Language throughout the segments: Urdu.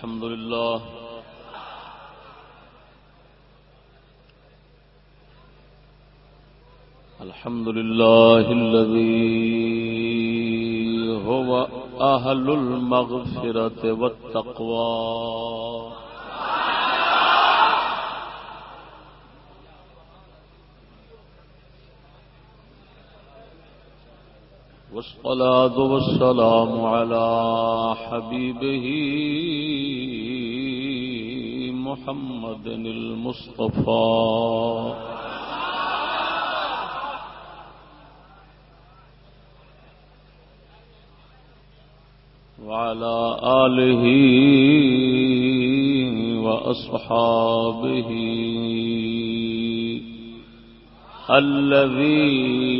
الحمد لله. الحمد لله الذي هو أهل المغفرة والتقوى. والصلاة والسلام على حبيبه محمد المصطفى. وعلى آله وأصحابه الذين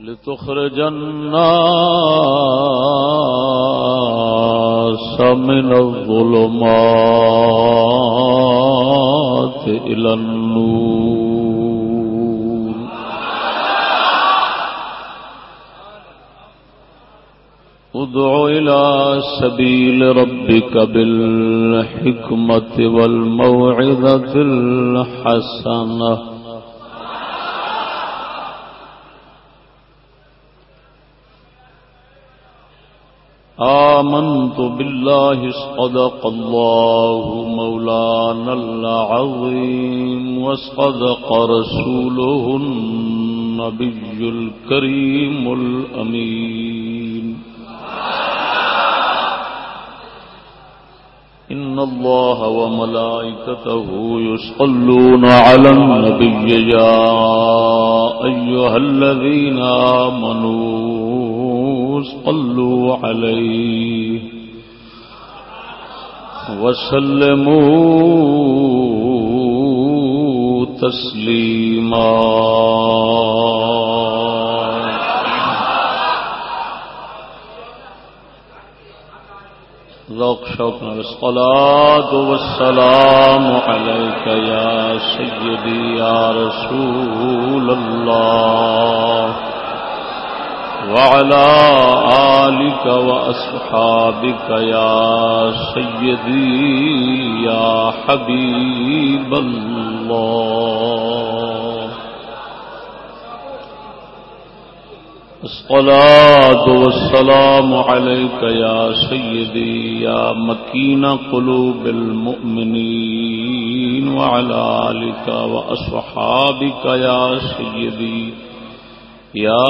لتخرج الناس من الظلمات إلى النور. ادع إلى سبيل ربك بالحكمة والموعظة الحسنة. آمنت بالله صدق الله مولانا العظيم وصدق رسوله النبي الكريم الأمين. إن الله وملائكته يصلون على النبي يا أيها الذين آمنوا صلوا عليه وسلموا تسليما ذوق شوق الصلاة والسلام عليك يا سيدي يا رسول الله وعلى آلك وأصحابك يا سيدي، يا حبيب الله. الصلاة والسلام عليك يا سيدي، يا مكين قلوب المؤمنين، وعلى آلك وأصحابك يا سيدي. يا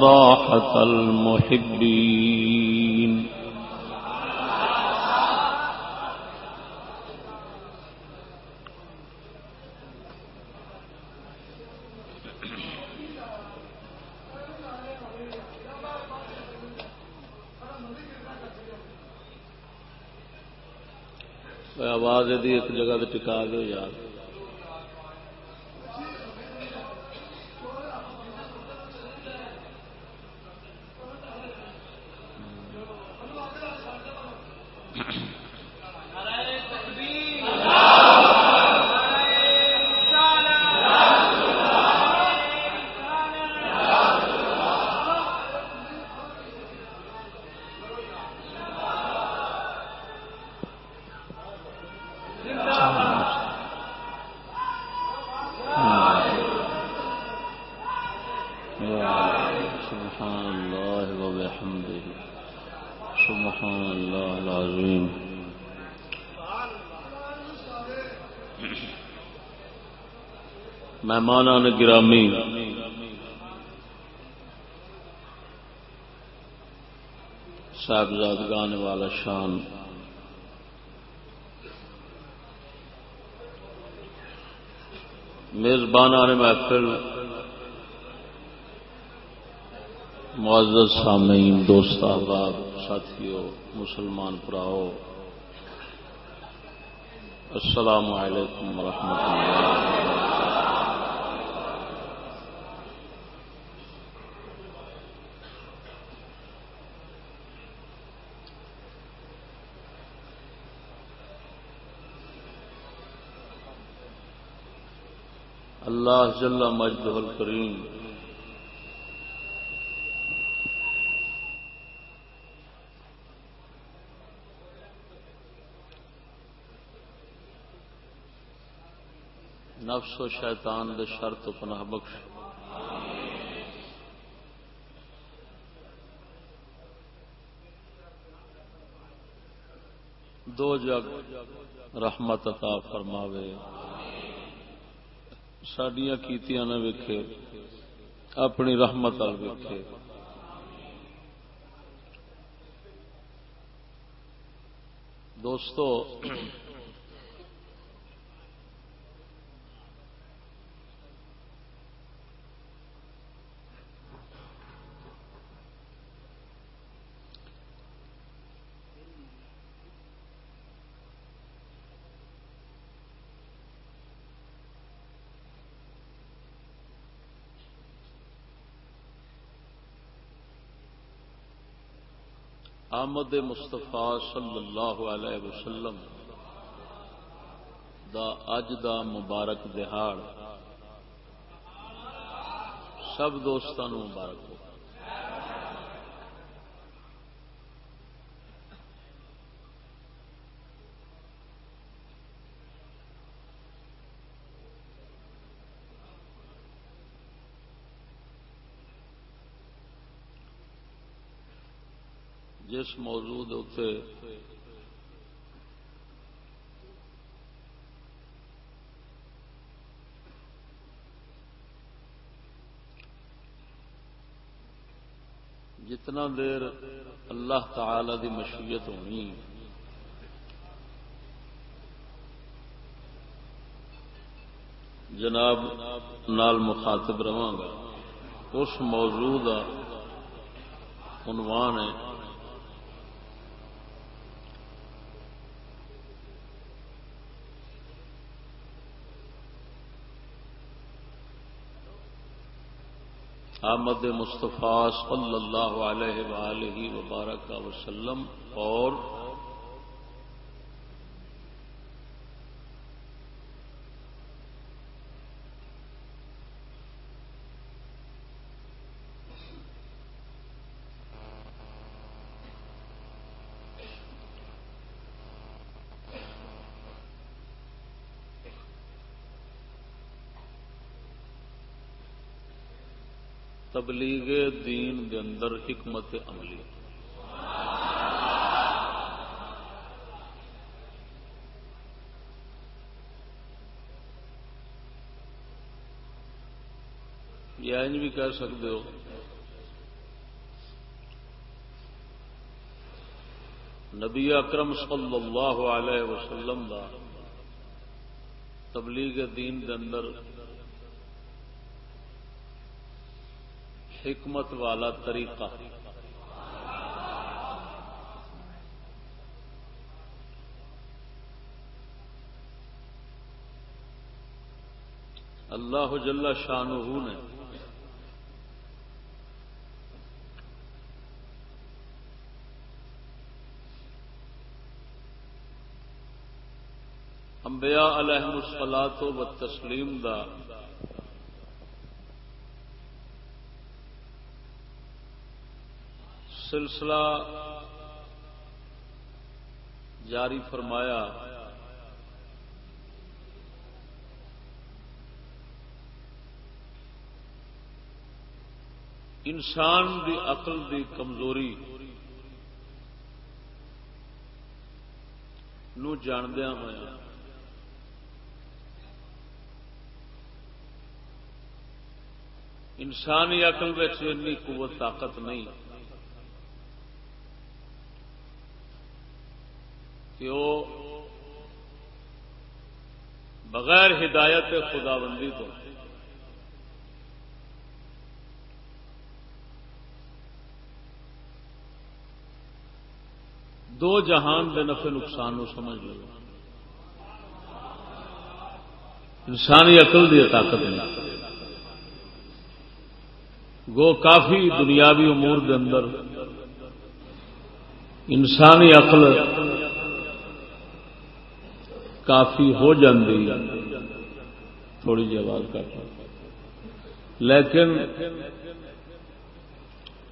راحة المحبين. آواز ایک جگہ ٹکا دو یار۔ مہمان گرامی۔ صاحبزاد گانے والا شان۔ میزبان نے محفل۔ معزز سامعین، دوست احباب ساتھیوں مسلمان پراؤ۔ السلام علیکم ورحمۃ اللہ۔ اللہ جل مجد الکریم نفس و شیطان دے شرط پناہ بخش۔ دو جگ رحمت عطا فرماوے۔ سڈیا کیتیاں نہ ویکھے اپنی رحمت وال ویکھے دوستو آمد مستفا صلی اللہ علیہ وسلم دا اج دا مبارک دہاڑ سب دوستوں مبارک ہو۔ جس موضوع اتنے جتنا دیر اللہ تعالی دی مشیت ہونی جناب نال مخاطب رہا گا، اس موضوع کا عنوان ہے احمد مصطفیٰ صلی اللہ علیہ وآلہ وبارک وسلم اور تبلیغ دین دے اندر حکمت عملی۔ یا انج بھی کہہ سکتے ہو۔ نبی اکرم صلی اللہ علیہ وسلم دا تبلیغ دین دے اندر حکمت والا طریقہ۔ اللہ جل شاہ نے انبیاء علیہ السلام و تسلیم دا سلسلہ جاری فرمایا۔ انسان دی عقل دی کمزوری نو جاندیا ہوا انسانی عقل میں قوت، طاقت نہیں۔ کہ وہ بغیر ہدایت خدا بندی تو دو جہان دے نفع نقصان کو سمجھ لو انسانی عقل دی طاقت نہیں۔ گو کافی دنیاوی امور دے اندر انسانی عقل کافی ہو جاندی تھوڑی جی آواز کٹ لیکن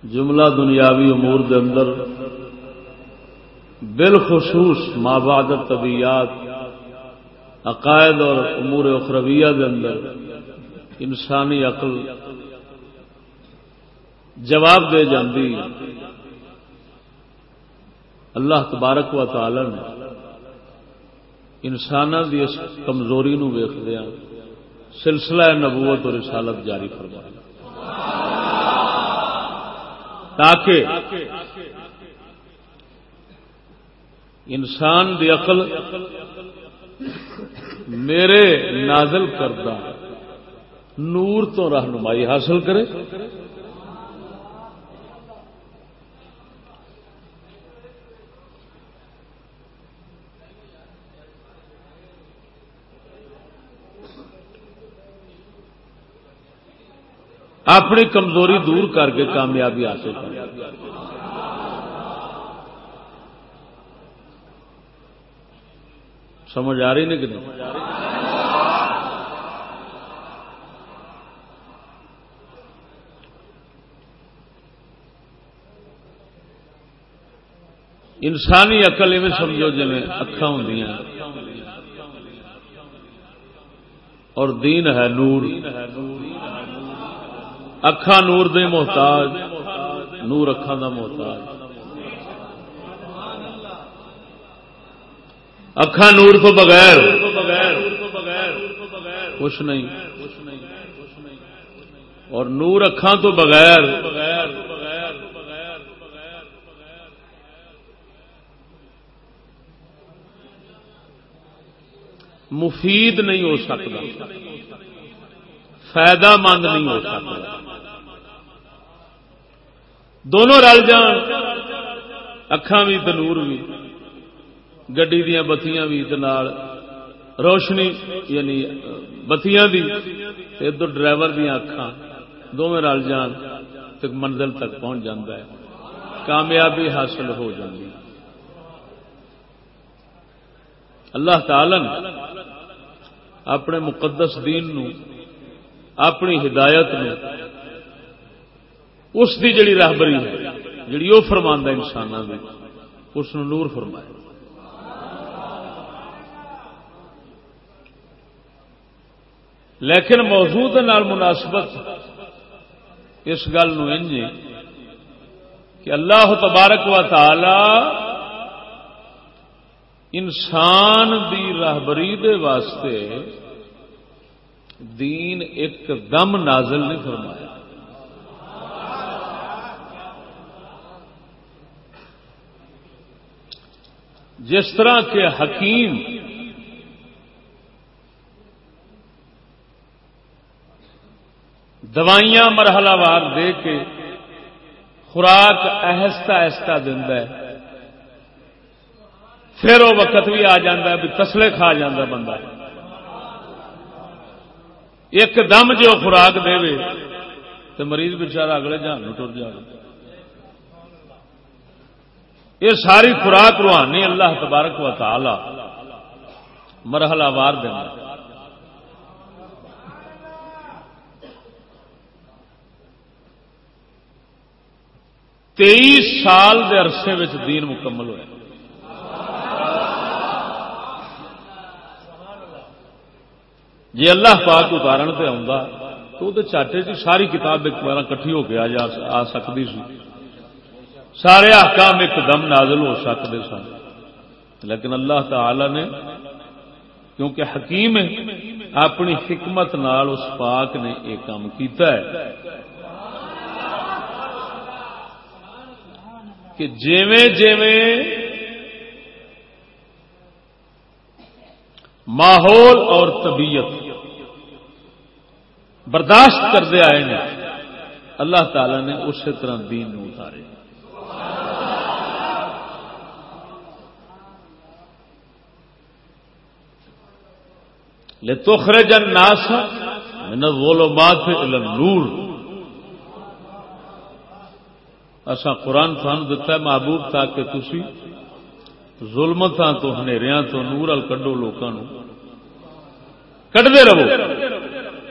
جملہ دنیاوی امور دے اندر بالخصوص بعد طبیعت عقائد اور امور اخرویہ دے اندر انسانی عقل جواب دے جاندی اللہ تبارک و تعالی نے انسان کی اس کمزوری نو ویخدیا ہاں۔ سلسلہ نبوت اور رسالت جاری فرمایا تاکہ انسان دی عقل میرے نازل کردہ نور تو رہنمائی حاصل کرے۔ اپنی کمزوری دور کر کے کامیابی حاصل کر۔ سمجھ آ رہی نہیں کہ انسانی اقل میں سمجھو جی اکھا ہوں اور دین ہے نور۔ اکھا نور دے محتاج نور اکھان دا محتاج اکھا نور تو بغیر کچھ نہیں اور نور اکھان تو بغیر مفید نہیں ہو سکتا فائدہ مند نہیں ہو سکتا دونوں رل جان اکھان بھی تنور بھی گڈی دیا بتیاں بھی روشنی یعنی بتیاں دی ادھر ڈرائیور دیا اکھان دونوں رل جان تو منزل تک پہنچ جاتا ہے۔ کامیابی حاصل ہو جاتی اللہ تعالی اپنے مقدس دین نو، اپنی ہدایت نو اس کی جڑی راہبری ہے، جڑی وہ فرما انسان میں اس نور فرمایا لیکن موجود مناسبت اس گل کہ اللہ تبارک و تعالی انسان دی راہبری دے واسطے دین ایک دم نازل نہیں فرمایا۔ جس طرح کے حکیم دوائیاں مرحلہ وار دے کے خوراک آہستہ آہستہ ہے۔ پھر وہ وقت بھی آ جا بھی تسلے کھا جا بندہ ایک دم جو خوراک دے تو مریض بچارا اگلے جان ٹر جائے یہ ساری خوراک روحانی اللہ تبارک و تعالی مرحلہ وار دینا تیئیس سال دے عرصے میں دین مکمل ہوا جی اللہ پاک اتارن سے آ تو وہ چاٹے چی جی ساری کتاب ایک بار کٹھی ہو کے آ سکتی سی۔ سارے احکام ایک دم نازل ہو سکتے سن۔ لیکن اللہ تعالی نے، کیونکہ حکیم ہے، اپنی حکمت نال اس پاک نے یہ کام کیتا ہے۔ کہ جیویں جیویں ماحول اور طبیعت برداشت کرتے آئے ہیں، اللہ تعالی نے اسی طرح دین اتارے۔ لتخرج الناس من الظلمات الى النور. اسا قرآن تھان دتا ہے، محبوب تاکہ تسی ظلمتاں تو ہنیریاں تو نور ال کڈو لوکاں نو۔ کڈدے رہو۔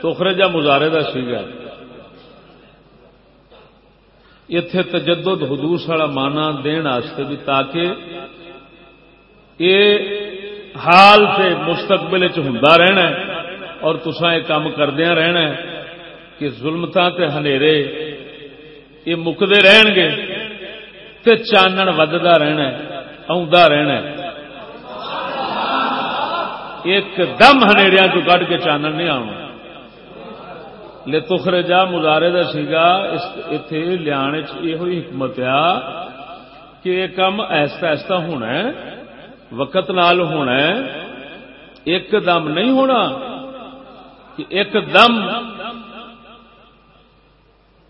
تخرجا مظاہرے دا سیگا۔ اتے تجدد حدوث والا مانا دن بھی تاکہ یہ حال سے مستقبل ہوں رہنا اور تسا یہ کام کردیا رہنا کہ ظلمت ہنیرے یہ مکتے رہن گے تے چانن ودتا رہنا رہنا ایک دم ہنیریا چ کٹ کے چانن نہیں آنا لے تخرجا مظاہرے کا سیگا اتے لیا یہ حکمت آ کہ یہ کام ایسا ایسا ہونا ہے۔ وقت نال ہونا ہے، ایک دم نہیں ہونا کہ ایک دم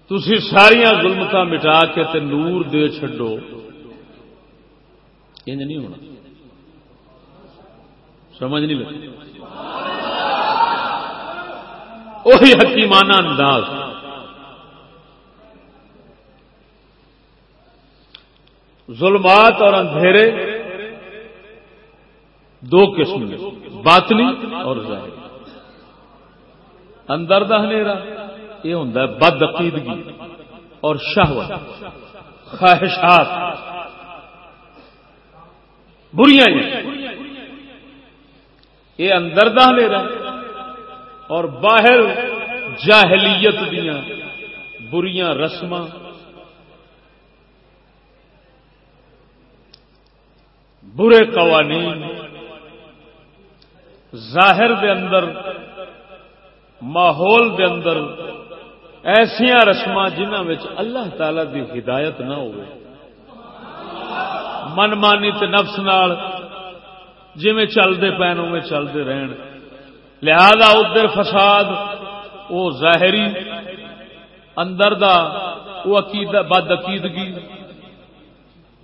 تھی ساریا ظلمت مٹا کے تے نور دے چڈو یہ نہیں ہونا۔ سمجھ نہیں لگتی۔ وہی حکیمانہ انداز۔ ظلمات اور اندھیرے دو قسم میں باطنی اور ظاہر اندر دا ہنیرا، یہ ہوں بد عقیدگی اور شہوت، خواہشات۔ بریاں یہ اندر دا ہنیرا اور باہر جاہلیت دیا بریاں رسم برے قوانین ظاہر دے اندر، ماحول دے اندر ایسیا رسم جنہ اللہ تعالی دی ہدایت نہ ہو من مانی تے نفس نال جی چلتے پین میں چلتے رہن۔ لہذا ادھر فساد وہ ظاہری، اندر دا وہ عقید بد عقیدگی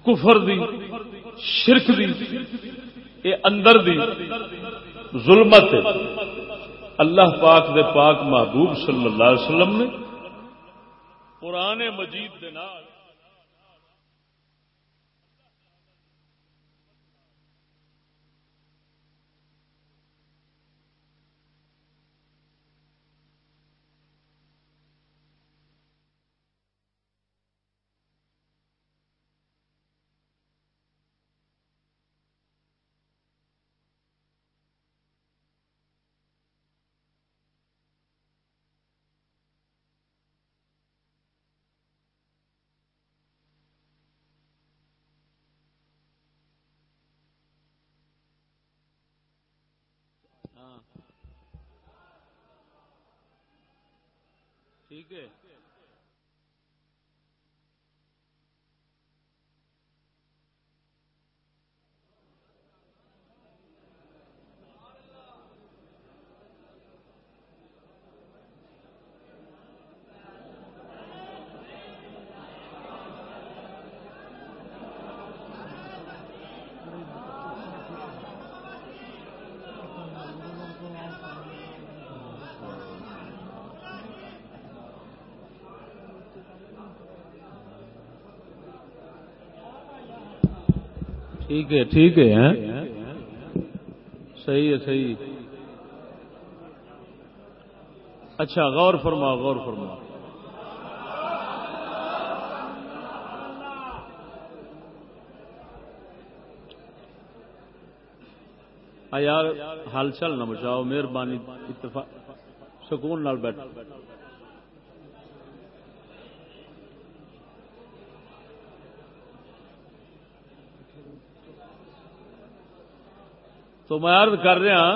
کفر دی، شرک دی، اے اندر دی۔ ظلمت اللہ پاک دے پاک محبوب صلی اللہ علیہ وسلم نے پرانے مجید دے نال ٹھیک ہے۔ ٹھیک ہے ٹھیک ہے ہاں؟ صحیح ہے، صحیح۔ اچھا غور فرما غور فرما یار، حال چل نہ بچاؤ، مہربانی، اتفاق، سکون نال بیٹھ تو میں عرض کر رہا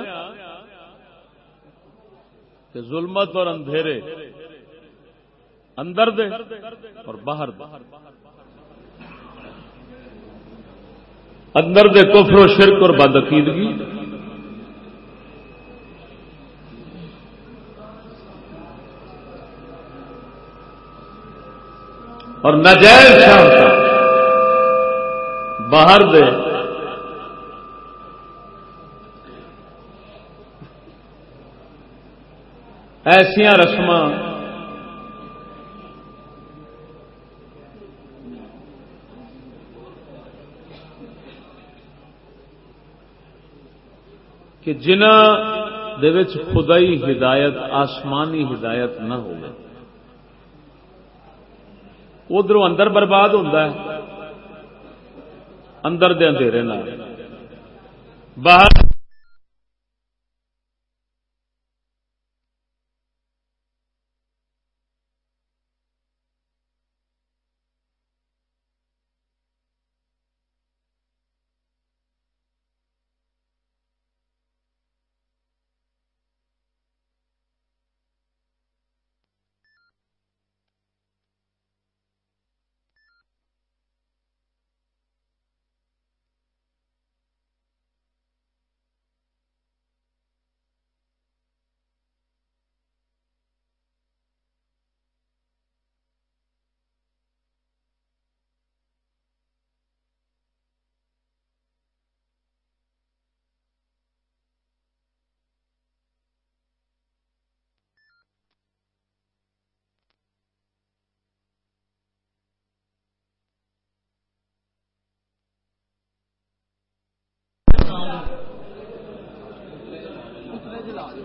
کہ ظلمت اور اندھیرے اندر دے اور باہر دے۔ اندر دے کفر و شرک اور بدعقیدگی اور نجائز باہر دے ایسیا رسم کہ جنہ خدائی ہدایت، آسمانی ہدایت نہ ہو ادھر اندر برباد ہوتا ہے، اندر دے اندھیرے باہر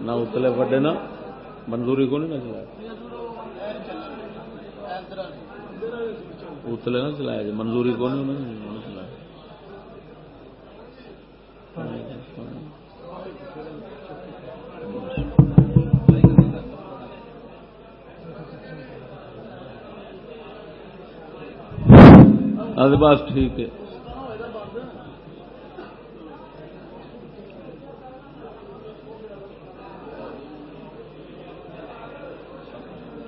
نہ اتلے وڈے نا منظوری کو نہیں نہ چلایا اتلے نہ چلایا جی منظوری کو نہیں چلایا ہاں جی، بس ٹھیک ہے۔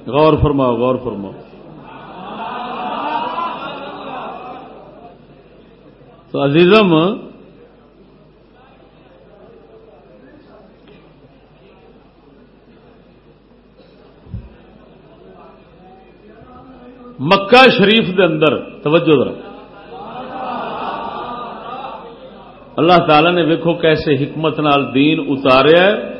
غور فرماؤ غور فرماؤ۔ تو عزیزم، مکہ شریف دے اندر، توجہ ذرا۔ اللہ تعالی نے ویکو کیسے حکمت نال دین اتاریا ہے۔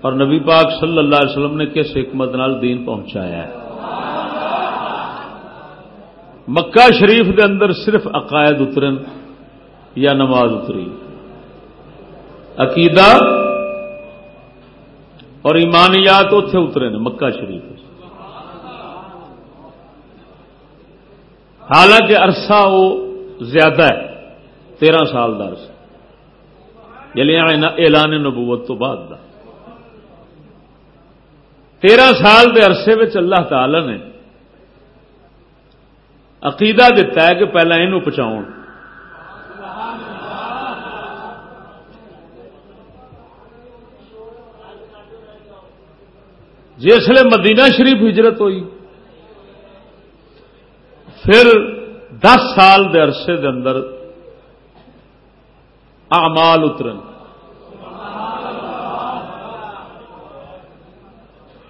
اور نبی پاک صلی اللہ علیہ وسلم نے کس حکمت نال دین پہنچایا ہے؟ مکہ شریف دے اندر صرف عقائد اترن یا نماز اتری؟ عقیدہ اور ایمانیات اتے اترے نے مکہ شریف حالانکہ عرصہ وہ زیادہ ہے، تیرہ سال کا عرصہ۔ یعنی اعلان نبوت تو بعد کا تیرہ سال دے عرصے میں اللہ تعالی نے عقیدہ دتا ہے کہ پہلے یہ پہنچاؤ جسے مدینہ شریف ہجرت ہوئی، پھر دس سال دے عرصے دے اندر اعمال اترن۔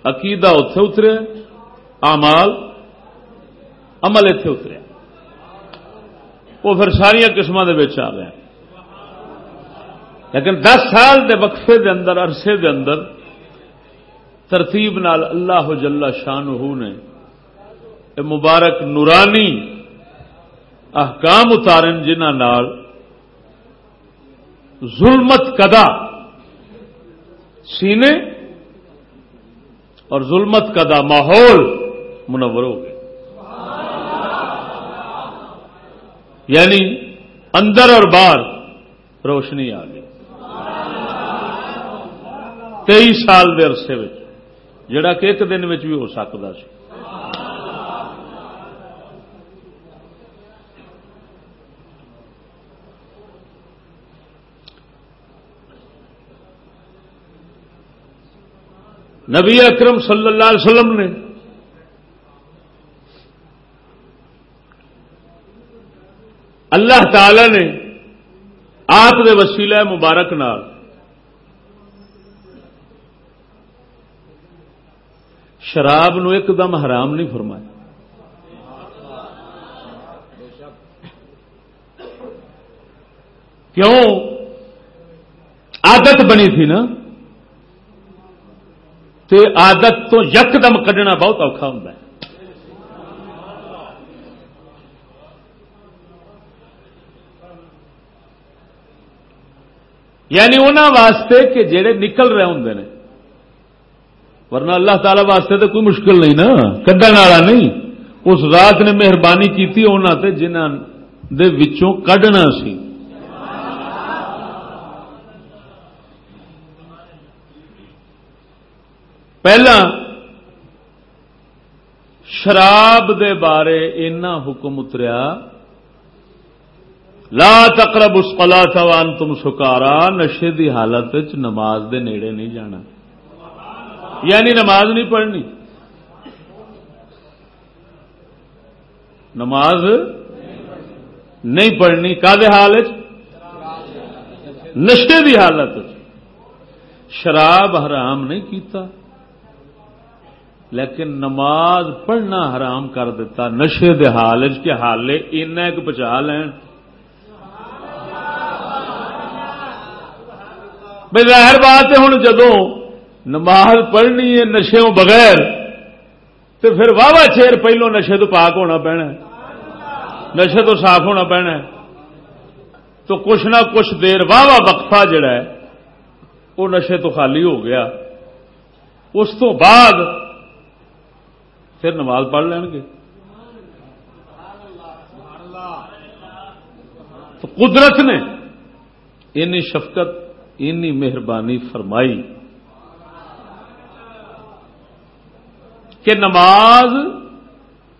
عقیدہ اتے اتریا آمال عمل اتے اتریا وہ پھر ساریا قسم کے آ گئے۔ لیکن دس سال دے وقفے دے اندر، عرصے دے اندر ترتیب نال اللہ جل شان نے مبارک نورانی احکام اتارن جنہ نال ظلمت کدا سینے اور ظلمت کا دا ماحول منور ہو گیا یعنی اندر اور باہر روشنی آ گئی۔ تئی سال کے عرصے جڑا کہ ایک دن بھی ہو سکتا سی۔ نبی اکرم صلی اللہ علیہ وسلم نے اللہ تعالی نے آپ دے وسیلہ مبارک نال شراب نو ایک دم حرام نہیں فرمایا۔ کیوں؟ عادت بنی تھی نا؟ تے عادت تو یکدم کڈنا بہت اوکھا ہوں یعنی انہوں واسطے کہ جڑے نکل رہے ہوں نے۔ ورنہ اللہ تعالی واسطے تو کوئی مشکل نہیں نا، کڈن والا نہیں۔ اس رات نے مہربانی کی انہوں نے جنہوں دے وچوں کڈنا سی۔ پہلا شراب دے بارے اینا حکم اتریا لا تقرب اس پلا وان تم سکارا نشے دی حالت نماز دے نیڑے نہیں جانا یعنی نماز نہیں پڑھنی نماز نہیں پڑھنی کا حال نشے دی حالت شراب حرام نہیں کیتا لیکن نماز پڑھنا حرام کر دیتا، نشے دے حال کے حالے ایک بچا لین۔ بھائی ظاہر بات ہے ہوں جدو نماز پڑھنی ہے نشے بغیر، تو پھر واہ واہ چیر پہلو نشے تو پاک ہونا پینا نشے تو صاف ہونا پینا تو کچھ نہ کچھ دیر واہ واہ وقفہ جڑا ہے، وہ نشے تو خالی ہو گیا۔ اس تو بعد پھر نماز پڑھ لین گے۔ تو قدرت نے این شفقت اینی مہربانی فرمائی کہ نماز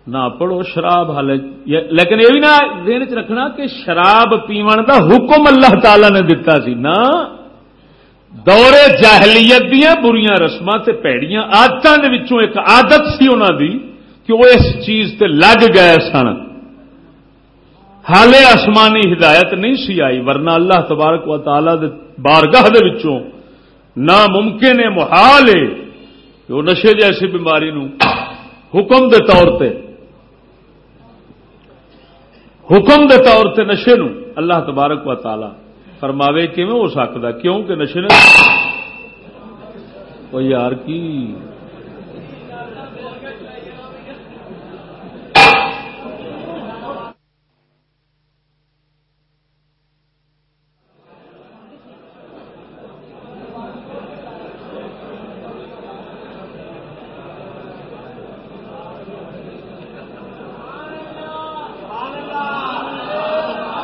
نہ پڑھو شراب حال لیکن یہ بھی نہ دن چ رکھنا کہ شراب پیو دا حکم اللہ تعالی نے دتا سی نا دورے جاہلیت دیا بریاں رسم سے پیڑیاں آدتوں ایک آدت سی انہوں دی کہ وہ اس چیز تے لگ گئے سن۔ حالے آسمانی ہدایت نہیں سی آئی، ورنہ اللہ تبارک و تعالی دے بارگاہ دے وچوں ناممکن ہے، محال ہے کہ وہ نشے جیسی بیماری نو حکم دے طور تے، حکم دے طور تے نشے نو اللہ تبارک و تعالی فرماوے کیون ہو سکتا کیوں کہ نشے نے وہ یار کی؟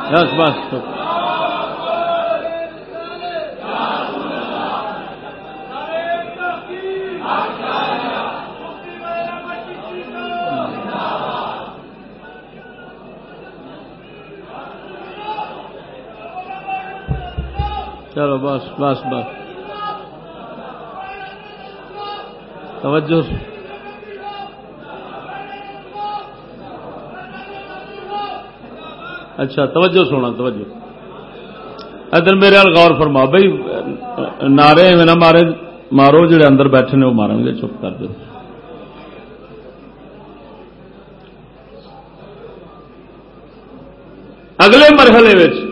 بس بس چلو، بس بس بس۔ توجہ۔ اچھا توجہ سونا توجہ۔ ادھر میرے غور فرما، بھائی، نعرے میں نہ مارے، مارو، جڑے اندر بیٹھے نے، وہ مارن گے، چپ کر دو۔ اگلے مرحلے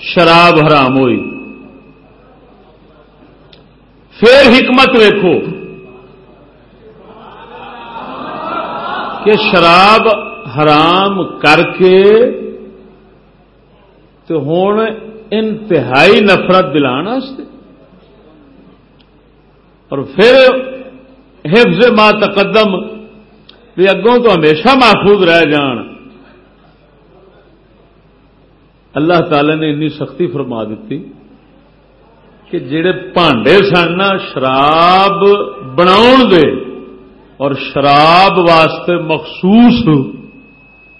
شراب حرام ہوئی۔ پھر حکمت ویکو کہ شراب حرام کر کے تو ہوں انتہائی نفرت دلان اور پھر حفظ ما تقدم بھی اگوں تو ہمیشہ محفوظ رہ جان۔ اللہ تعالی نے انی سختی فرما دیتی کہ جڑے پانڈے سن شراب بنا دے اور شراب واسطے مخصوص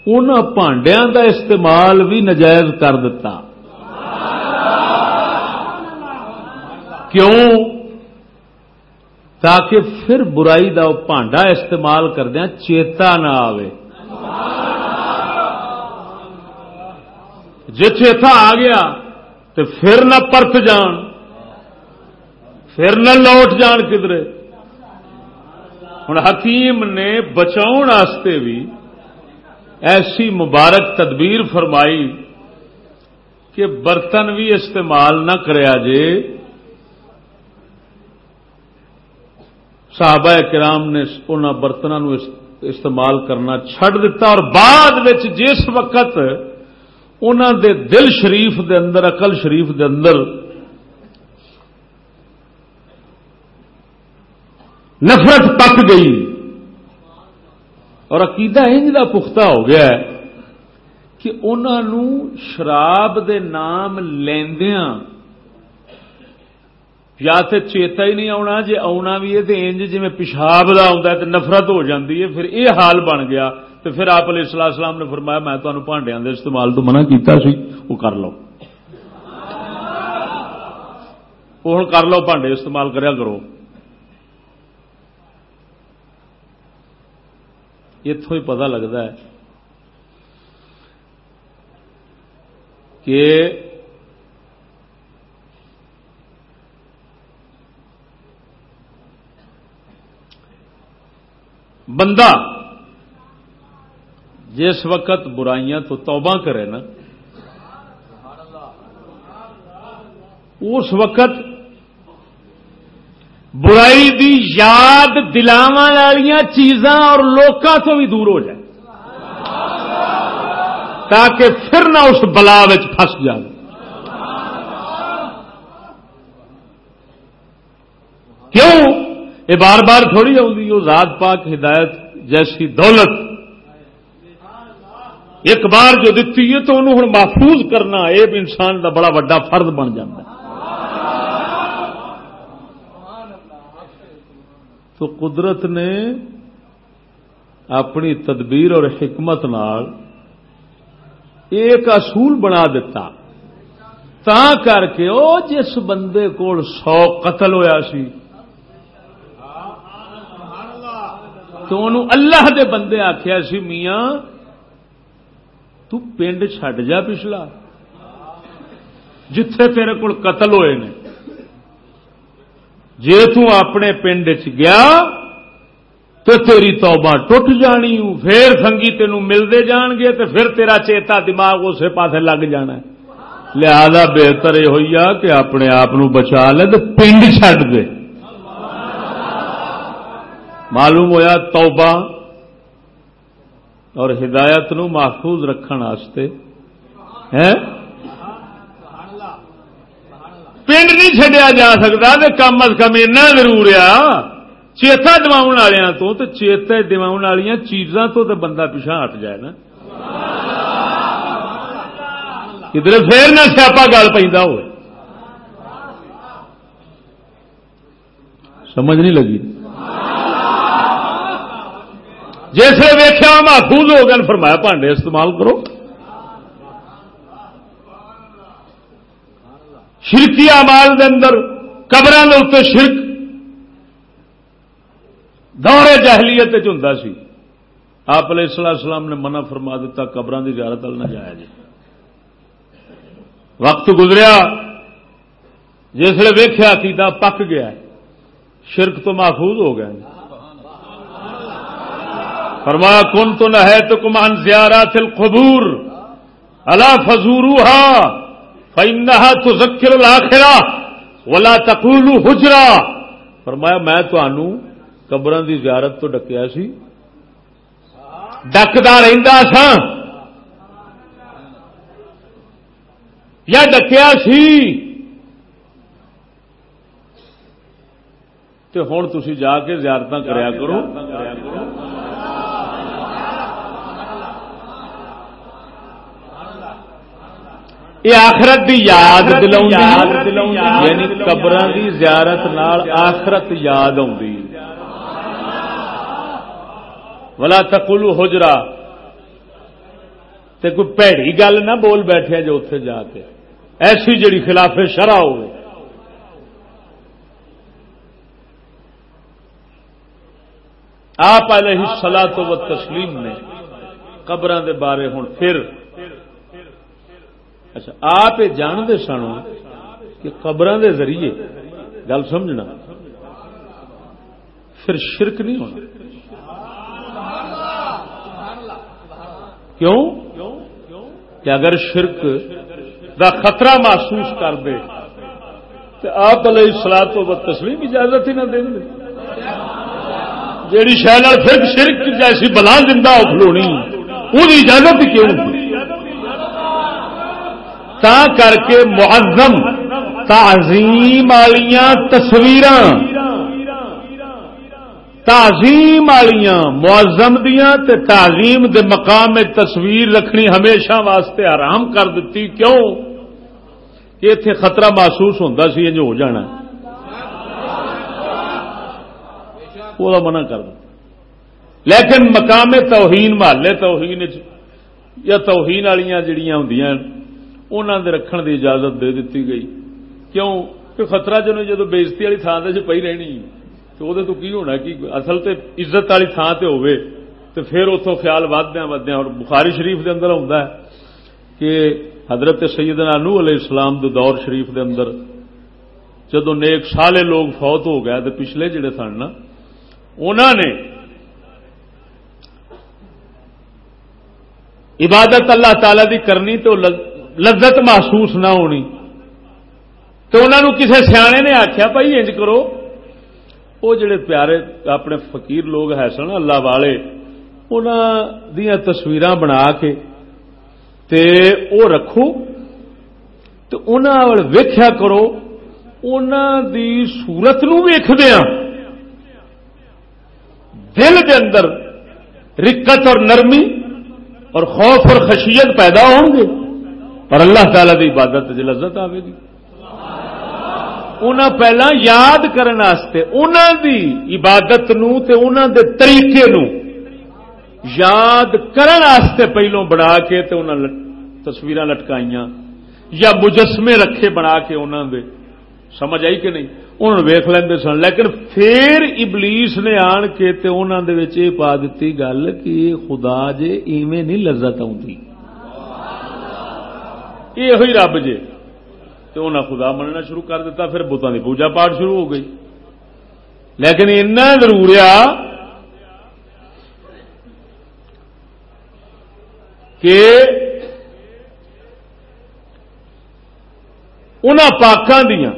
ان پانڈیا کا استعمال بھی نجائز کر دیتا کیوں؟ تاکہ پھر برائی کا پانڈا استعمال کردیا چیتا نہ آئے جتھے تھا آ گیا تو پھر نہ پرت جان، پھر نہ لوٹ جان کدھر ہوں حکیم نے بچاؤ آستے بھی ایسی مبارک تدبیر فرمائی کہ برتن بھی استعمال نہ کریا جے۔ صحابہ کرام نے ان برتنوں استعمال کرنا چھڈ دیتا اور بعد جس وقت انہوں دے دل شریف دے اندر اقل شریف دے اندر نفرت پک گئی۔ اور عقیدہ انج کا پختہ ہو گیا ہے کہ انہوں شراب دے نام لیندیاں یا تو چیتا ہی نہیں آنا جی آنا بھی ہے تو انج جی پیشاب کا آتا ہے تو نفرت ہو جاتی ہے، پھر یہ حال بن گیا۔ تو پھر آپ علیہ السلام السلام نے فرمایا، میں تمہیں بانڈیا کے استعمال تو منع کیتا سی وہ کر لو۔ وہ ہوں کر لو بانڈے استعمال کریا کرو۔ اتوں ہی پتا لگتا ہے کہ بندہ جس وقت برائیاں تو توبہ کرے نا، اس وقت برائی دی یاد دلاو والی چیزاں اور لوکاں تو بھی دور ہو جائے، تاکہ پھر نہ اس بلا پھنس جائے۔ کیوں؟ یہ بار بار تھوڑی آؤں ذات پاک ہدایت جیسی دولت۔ ایک بار جو دیتی ہے تو انہوں ہوں محفوظ کرنا یہ بھی انسان کا بڑا وا فرد بن جاتا تو قدرت نے اپنی تدبیر اور حکمت نال ایک اصول بنا دیتا۔ تا کر کے، او جس بندے کو سو قتل ہویا سی تو انہوں اللہ دے بندے آخیا سی، میاں، تو پنڈ چھڈ جا پچھلا۔ جتھے تیرے کول قتل ہوئے نے۔ جے تو اپنے پنڈ چ گیا تو تیری توبہ ٹوٹ جانی، پھر سنگی تینوں ملتے جان گے تو پھر تیرا چیتا دماغ اسے پاس لگ جانا ہے۔ لہذا بہتر یہ ہوئی کہ اپنے آپ بچا لے تو پنڈ چڈ دے۔ معلوم ہویا توبہ اور ہدایت نو محفوظ رکھنے پنڈ نہیں چڈیا جا سکتا تو کم از کم ایسا ضرور آ چیتا دما تو چیتا دما والی چیزاں تو تو بندہ پیچھا ہٹ جائے نا۔ کدھر پھر نہ سیاپا گل پہ ہو سمجھ نہیں لگی۔ جیسے ویخیا محفوظ ہو گئے فرمایا پانڈے استعمال کرو۔ شرکی آمال دے اندر قبر اتنے شرک دورے جہلیت ہوں سی۔ آپ علیہ السلام السلام نے منع فرما دیتا قبر کی زیارت نہ جایا جی وقت گزریا جسے ویخیا کیتا پک گیا، شرک تو محفوظ ہو گیا فرمایا کن تو نہ ہے تو کمان زیارات القبور اللہ فضورا فنحا تو ذکر الآخرا ولا تقول حجرا. فرمایا، میں تنوع قبر دی زیارت تو ڈکیا سی۔ ڈکتا رہتا سا۔ یا ڈکیا سی۔ تو ہوں تھی جا کے زیارت کریا کرو یہ آخرت دی یاد دلا یعنی قبر دی زیارت نال آخرت یاد آئی ولا تکلو ہوجرا تے کوئی پیڑی گل نہ بول بیٹھے جو اتے جا کے۔ ایسی جڑی خلاف شرح ہو آپ علیہ سلا تو تسلیم نے قبر دے بارے ہوں پھر اچھا آپ یہ جانتے سن کہ قبر دے ذریعے، گل سمجھنا، پھر شرک نہیں ہونا۔ کیوں؟ کہ اگر شرک دا خطرہ محسوس کر دے تو آپ علیہ سلاح تو تسلیم اجازت ہی نہ دیں گے جیڑی شہر پھر شرک جیسی بلا زندہ کھلونی وہ اجازت کیوں؟ تا کر کے معظم تعظیم والیاں تصویر تعظیم والیاں معظم دیا تعظیم دے مقام میں تصویر رکھنی ہمیشہ واسطے آرام کر دیتی۔ کیوں؟ کہ اتے خطرہ محسوس ہوتا سی، انج ہو جانا۔ وہ منع کر دیا لیکن مقام توہین محلے، توہین یا توہین والیاں جڑیاں ہوں انہوں نے رکھن دی اجازت دے دیتی گئی کیوں کہ خطرہ جنوں جدو بےزتی والی تھان سے پی رہنی تو وہ تو کی ہونا کہ اصل تے عزت والی تھان تے ہوئے تو پھر اتوں خیال ودیا ودیا اور بخاری شریف دے اندر ہوں کہ حضرت سیدنا نو علیہ السلام دے دور شریف دے اندر جدو نیک سالے لوگ فوت ہو گئے تو پچھلے جڑے سن نا انہوں نے عبادت اللہ تعالی دی کرنی تو لذت محسوس نہ ہونی۔ تو انہوں نے کسی سیانے نے آخیا بھائی انج کرو۔ وہ جڑے پیارے اپنے فقیر لوگ ہے سن، اللہ والے دیا تصویر بنا کے تے او رکھو۔ تو ویخیا کرو دی سورت دیا ہاں۔ دل کے اندر رکت اور نرمی اور خوف اور خشیت پیدا ہوں گے۔ اور اللہ تعالی کی عبادت چ لذت آئے گی۔ انہیں پہلا یاد کرنے انہاں دی عبادت نو تے انہاں دے طریقے نو یاد کرنے پہلوں بنا کے تے انہیں تصویر لٹکائیاں یا مجسمے رکھے بنا کے انہوں دے۔ سمجھ آئی کہ نہیں؟ انہوں ویخ لیں سن، لیکن پھر ابلیس نے آن کے تے انہوں دے یہ پا دیتی گل کہ خدا جے ایویں نہیں لذت آتی یہ رب جے۔ تو انہیں خدا مننا شروع کر دیتا، پھر بتان کی پوجا پاٹ شروع ہو گئی۔ لیکن اتنا ضرور آ کہ ان پاکوں دیا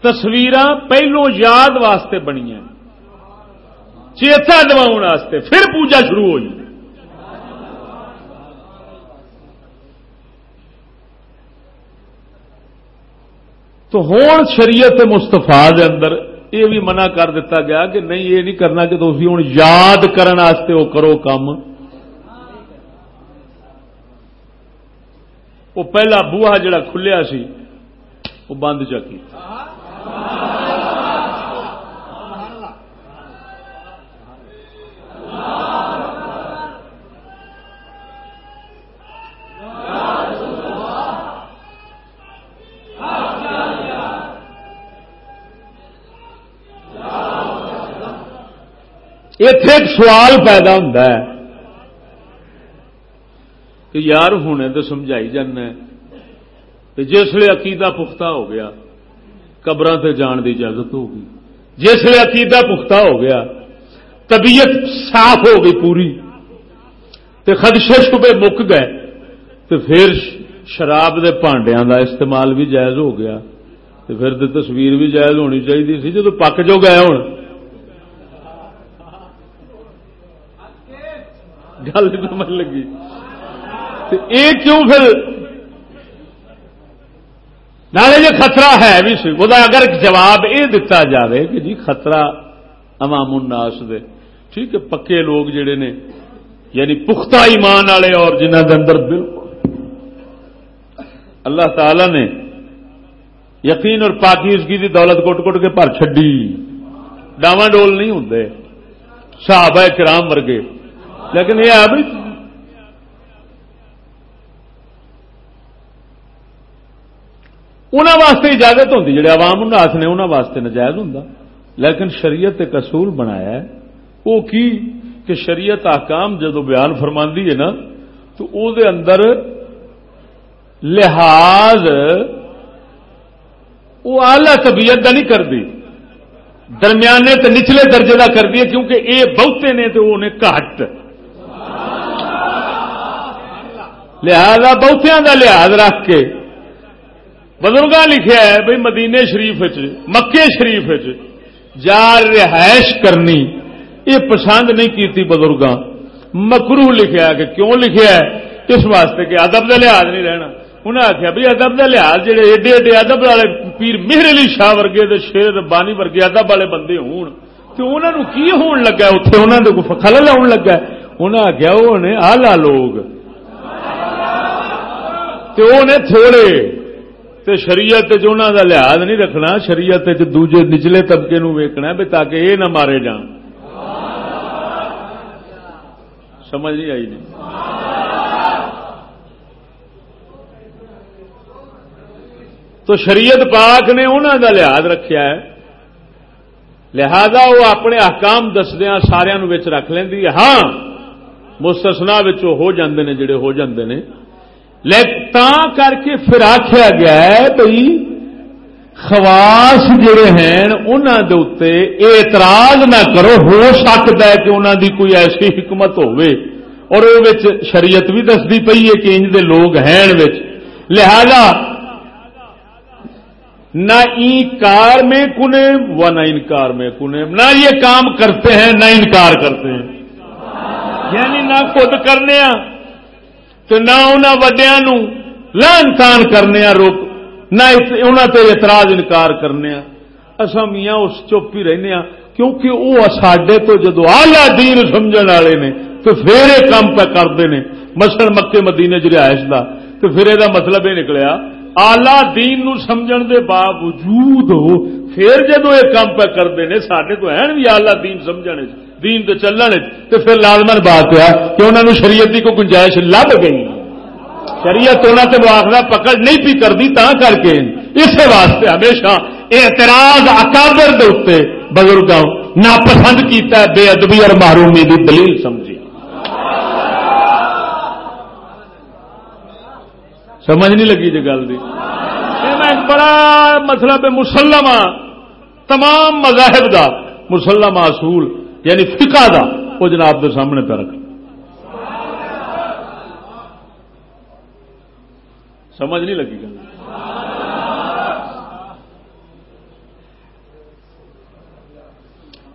تصویر پہلو یاد واسطے بنیا چیتا دوا پھر پوجا شروع ہوئی۔ تو ہوں شریعت مستفا اندر یہ بھی منع کر دیتا گیا کہ نہیں، یہ نہیں کرنا کہ تھی ہوں یاد کرنے وہ کرو کام۔ وہ پہلا بوہا جڑا کھلیا سی، وہ بند چکی اتے ایک سوال پیدا ہوتا ہے کہ یار ہونے تو سمجھائی جانا جسے عقیدہ پختہ ہو گیا قبر سے جان کی اجازت ہوگی جسے عقیدہ پختہ ہو گیا، طبیعت صاف ہو گئی پوری۔ تے خدشے شبے مک گئے۔ تو پھر شراب دے پانڈیا کا استعمال بھی جائز ہو گیا۔ تو پھر تصویر بھی جائز ہونی چاہیے سی جب پک جو گئے ہوں گل سمجھ لگی۔ یہ کیوں پھر؟ نالے جو خطرہ ہے بھی سی، وہ اگر جواب یہ دتا جاوے کہ جی خطرہ عوام الناس دے۔ ٹھیک ہے، پکے لوگ جڑے نے یعنی پختہ ایمان والے اور جنہ کے اندر بالکل۔ اللہ تعالی نے یقین اور پاکیزگی کی دولت کٹ کٹ کے پر چڈی ڈاواں ڈول نہیں ہوں صحابہ کرام ورگے۔ لیکن یہ ہے انہوں واسطے اجازت ہوتی جڑے عوام الناس نے انہوں واسطے نجائز ہوں لیکن شریعت ایک اصول بنایا ہے۔ وہ کی؟ کہ شریعت آکام جدو بیان فرماندی ہے نا، تو او دے اندر لحاظ وہ آلہ طبیعت کا نہیں کرتی درمیانے تے نچلے درجے کا کر دی کیونکہ اے بہتے نے تو انہیں گھٹ لہذا بہتیا کا لحاظ رکھ کے بزرگ لکھا ہے بھائی مدینے شریف مکے شریف جار رہائش کرنی، یہ پسند نہیں کیتی بزرگاں۔ مکرو لکھیا کہ کیوں لکھیا ہے؟ اس واسطے کہ ادب کا لحاظ نہیں رہنا۔ انہیں آخیا بھی ادب کا لحاظ جہے ایڈے ایڈے ادب والے پیر مہر علی شاہ ورگے شیر بانی ورگے ادب والے بندے ہون انہوں کی ہون لگا اتنے انہوں نے خلل آن لگا انہیں آخیا وہ نے آلہ لوگ۔ نے تھوڑے تے شریعت انہوں کا لحاظ نہیں رکھنا، شریعت دوجے نچلے طبقے نو ویکنا بھی تاکہ یہ نہ مارے جان۔ سمجھ نہیں آئی نہیں تو شریعت پاک نے انہوں کا لحاظ رکھیا ہے۔ لہذا وہ اپنے احکام دسدیا سارا رکھ لینی ہاں مستسنا ہو جاندے نے، جڑے ہو جاندے نے۔ کر کے پھر آخیا گیا ہے بھائی خواس جڑے ہیں انہوں دے اتنے اعتراض نہ کرو، ہو سکتا ہے کہ انہوں دی کوئی ایسی حکمت ہوے اور وہ شریعت بھی دستی پی ہے کہ انج دے لوگ ہیں لہذا نہ انکار میں کنے و نہ انکار میں کنے۔ نہ یہ کام کرتے ہیں، نہ انکار کرتے ہیں۔ یعنی نہ خود کرنے ہاں۔ تو نہ انہوں وڈیا لان تان کرنے روک نہ انہوں تے اعتراض انکار کرنے اصا میاں اس چپ ہی رہنے کیونکہ وہ ساڈے تو جدو آلہ دین سمجھ والے نے، تو پھر یہ کام پہ کرتے ہیں مسل مکے مدینے چ رہائش کا تو پھر یہ مطلب یہ نکلیا آلہ دین نو سمجھن دے باوجود ہو پھر جدو یہ کام پہ کرتے ہیں سارے تو ہے بھی آلہ دین سمجھنے دین تو چلنے تو پھر لازمن بات ہے کہ انہوں نے شریعت کی کوئی گنجائش لب گئی۔ شریعت انہوں سے واخلہ پکڑ نہیں پی کرتی تا کر کے۔ اس واسطے ہمیشہ اعتراض اکابر دے اتنے بزرگوں ناپسند کیتا ہے، بے ادبی اور محرومی کی دلیل سمجھی۔ سمجھ نہیں لگی جی گل بڑا مطلب مسلم ہاں، تمام مذاہب دا مسلم اصول یعنی فقہ دا، وہ جناب کے سامنے پہ رکھ۔ سمجھ نہیں لگی گل۔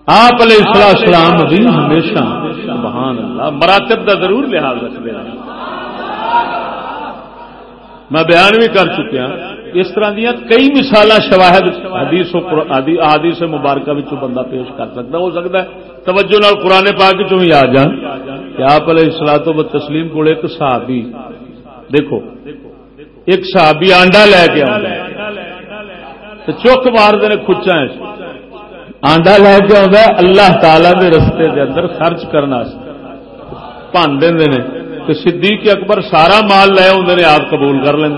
آپ علیہ السلام بھی ہمیشہ، سبحان اللہ، مراتب کا ضرور لحاظ رکھتے ہیں۔ میں بیان بھی کر چکیا اس طرح دیا کئی مثال شواہد حدیث حدیث مبارکہ بندہ پیش کر سکتا ہو سکتا ہے توجہ نال قرآن پاک چوں ہی آ جان کہ آپ علیہ السلاط و تسلیم کو ایک صحابی دیکھو، ایک صحابی آنڈا لے کے تو چوک مار دے کچا آنڈا لے کے آتا اللہ تعالی دے رستے دے اندر خرچ کرنا پن دے تو صدیق اکبر سارا مال لے آدھے آپ قبول کر لیں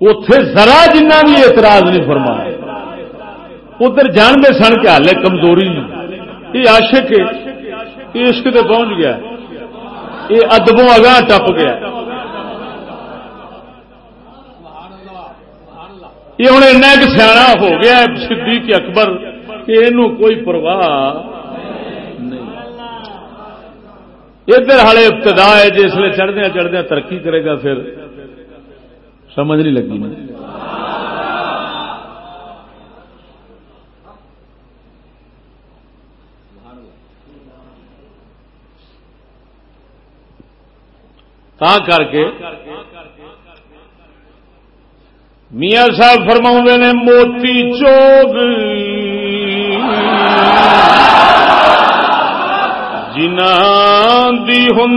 اتے ذرا جنہ بھی اعتراض نہیں فرما ادھر جانتے سن کے ہالے کمزوری یہ عاشق یہ عشق تے پہنچ گیا۔ یہ ادبوں اگاں ٹپ گیا۔ یہ ہوں ایک سیاح ہو گیا، صدیق اکبر۔ یہ کوئی پرواہ نہیں۔ ادھر ہالے ابتدا ہے، جس لیے چڑھدیا چڑھدیا ترقی کرے گا پھر سمجھ نہیں لگی۔ نا کر کے میاں صاحب فرما نے، موتی چوگ جنا دی۔ ہوں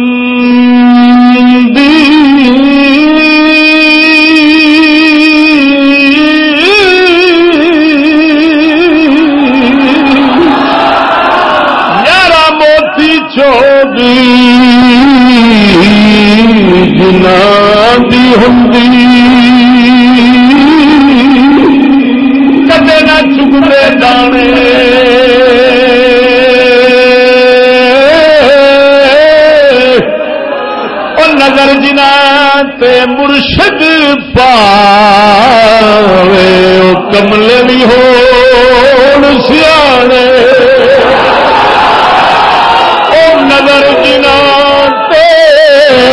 یارا موتی چوگی۔ جنا دی۔ ہوں کدے نہ چکتے دانے یار جنا مرشد پاوے، او کملے بھی ہو سیانے۔ او نظر جنا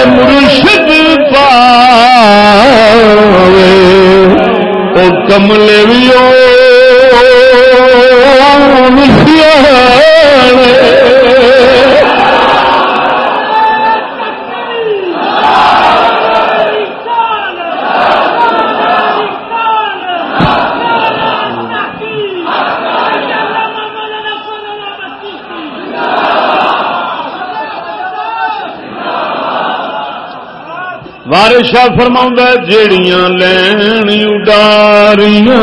مرشد پاوے، او کملے بھی ہو بارشا فرما جیڑیاں لین اڈاریاں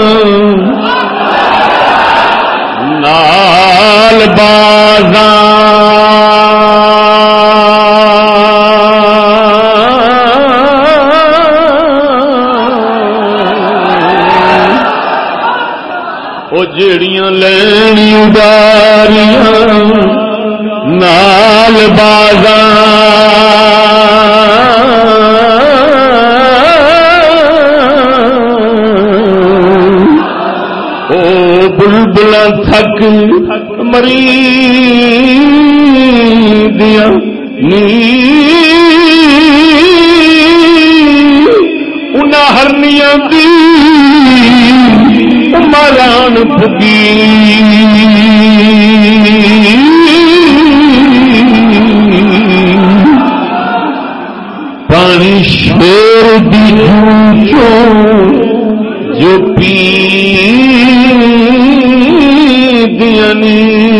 شیر جو پی یعنی۔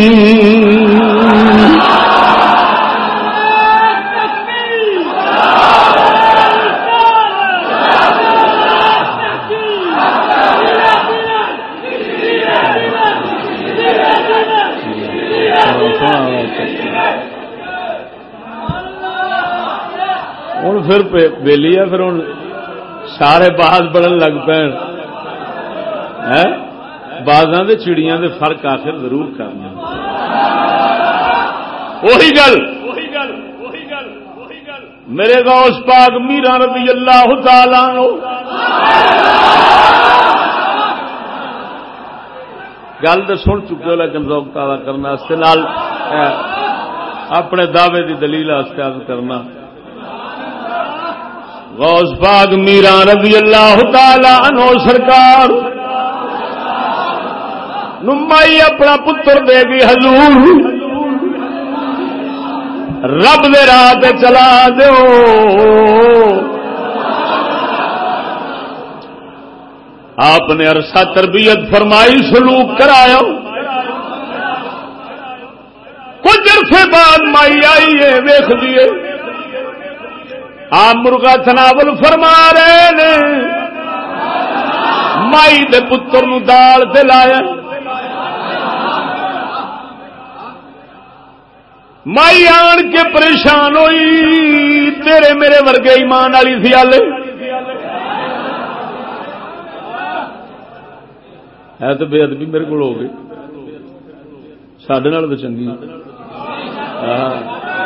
پھر ویلی ہے پھر ہوں سارے باز بڑھن لگ پے بازاں دے چڑیاں دے فرق آخر ضرور کرنا وہی گل۔ میرے غوث پاک میرا رضی اللہ تعالی گل تو سن چکے ہو لیکن ذوق تازہ کرنا اپنے دعوے دی دلیل کرنا۔ غوث پاک میرا رضی اللہ تعالی عنہ سرکار نمائی اپنا پتر دے گی حضور۔ رب دے راہ چلا دو آپ نے عرصہ تربیت فرمائی، سلوک کرایا۔ کچھ عرصے بعد مائی آئی ہے ویخ دیے آپ مرغا تناول فرما رہے نے مائی دے پتر نو دال سے لایا۔ مائی آن کے پریشان ہوئی۔ تیرے میرے ورگے ایمان والی سیال ہے تو بے ادبی میرے کو ہو گئی سڈے تو چنگی۔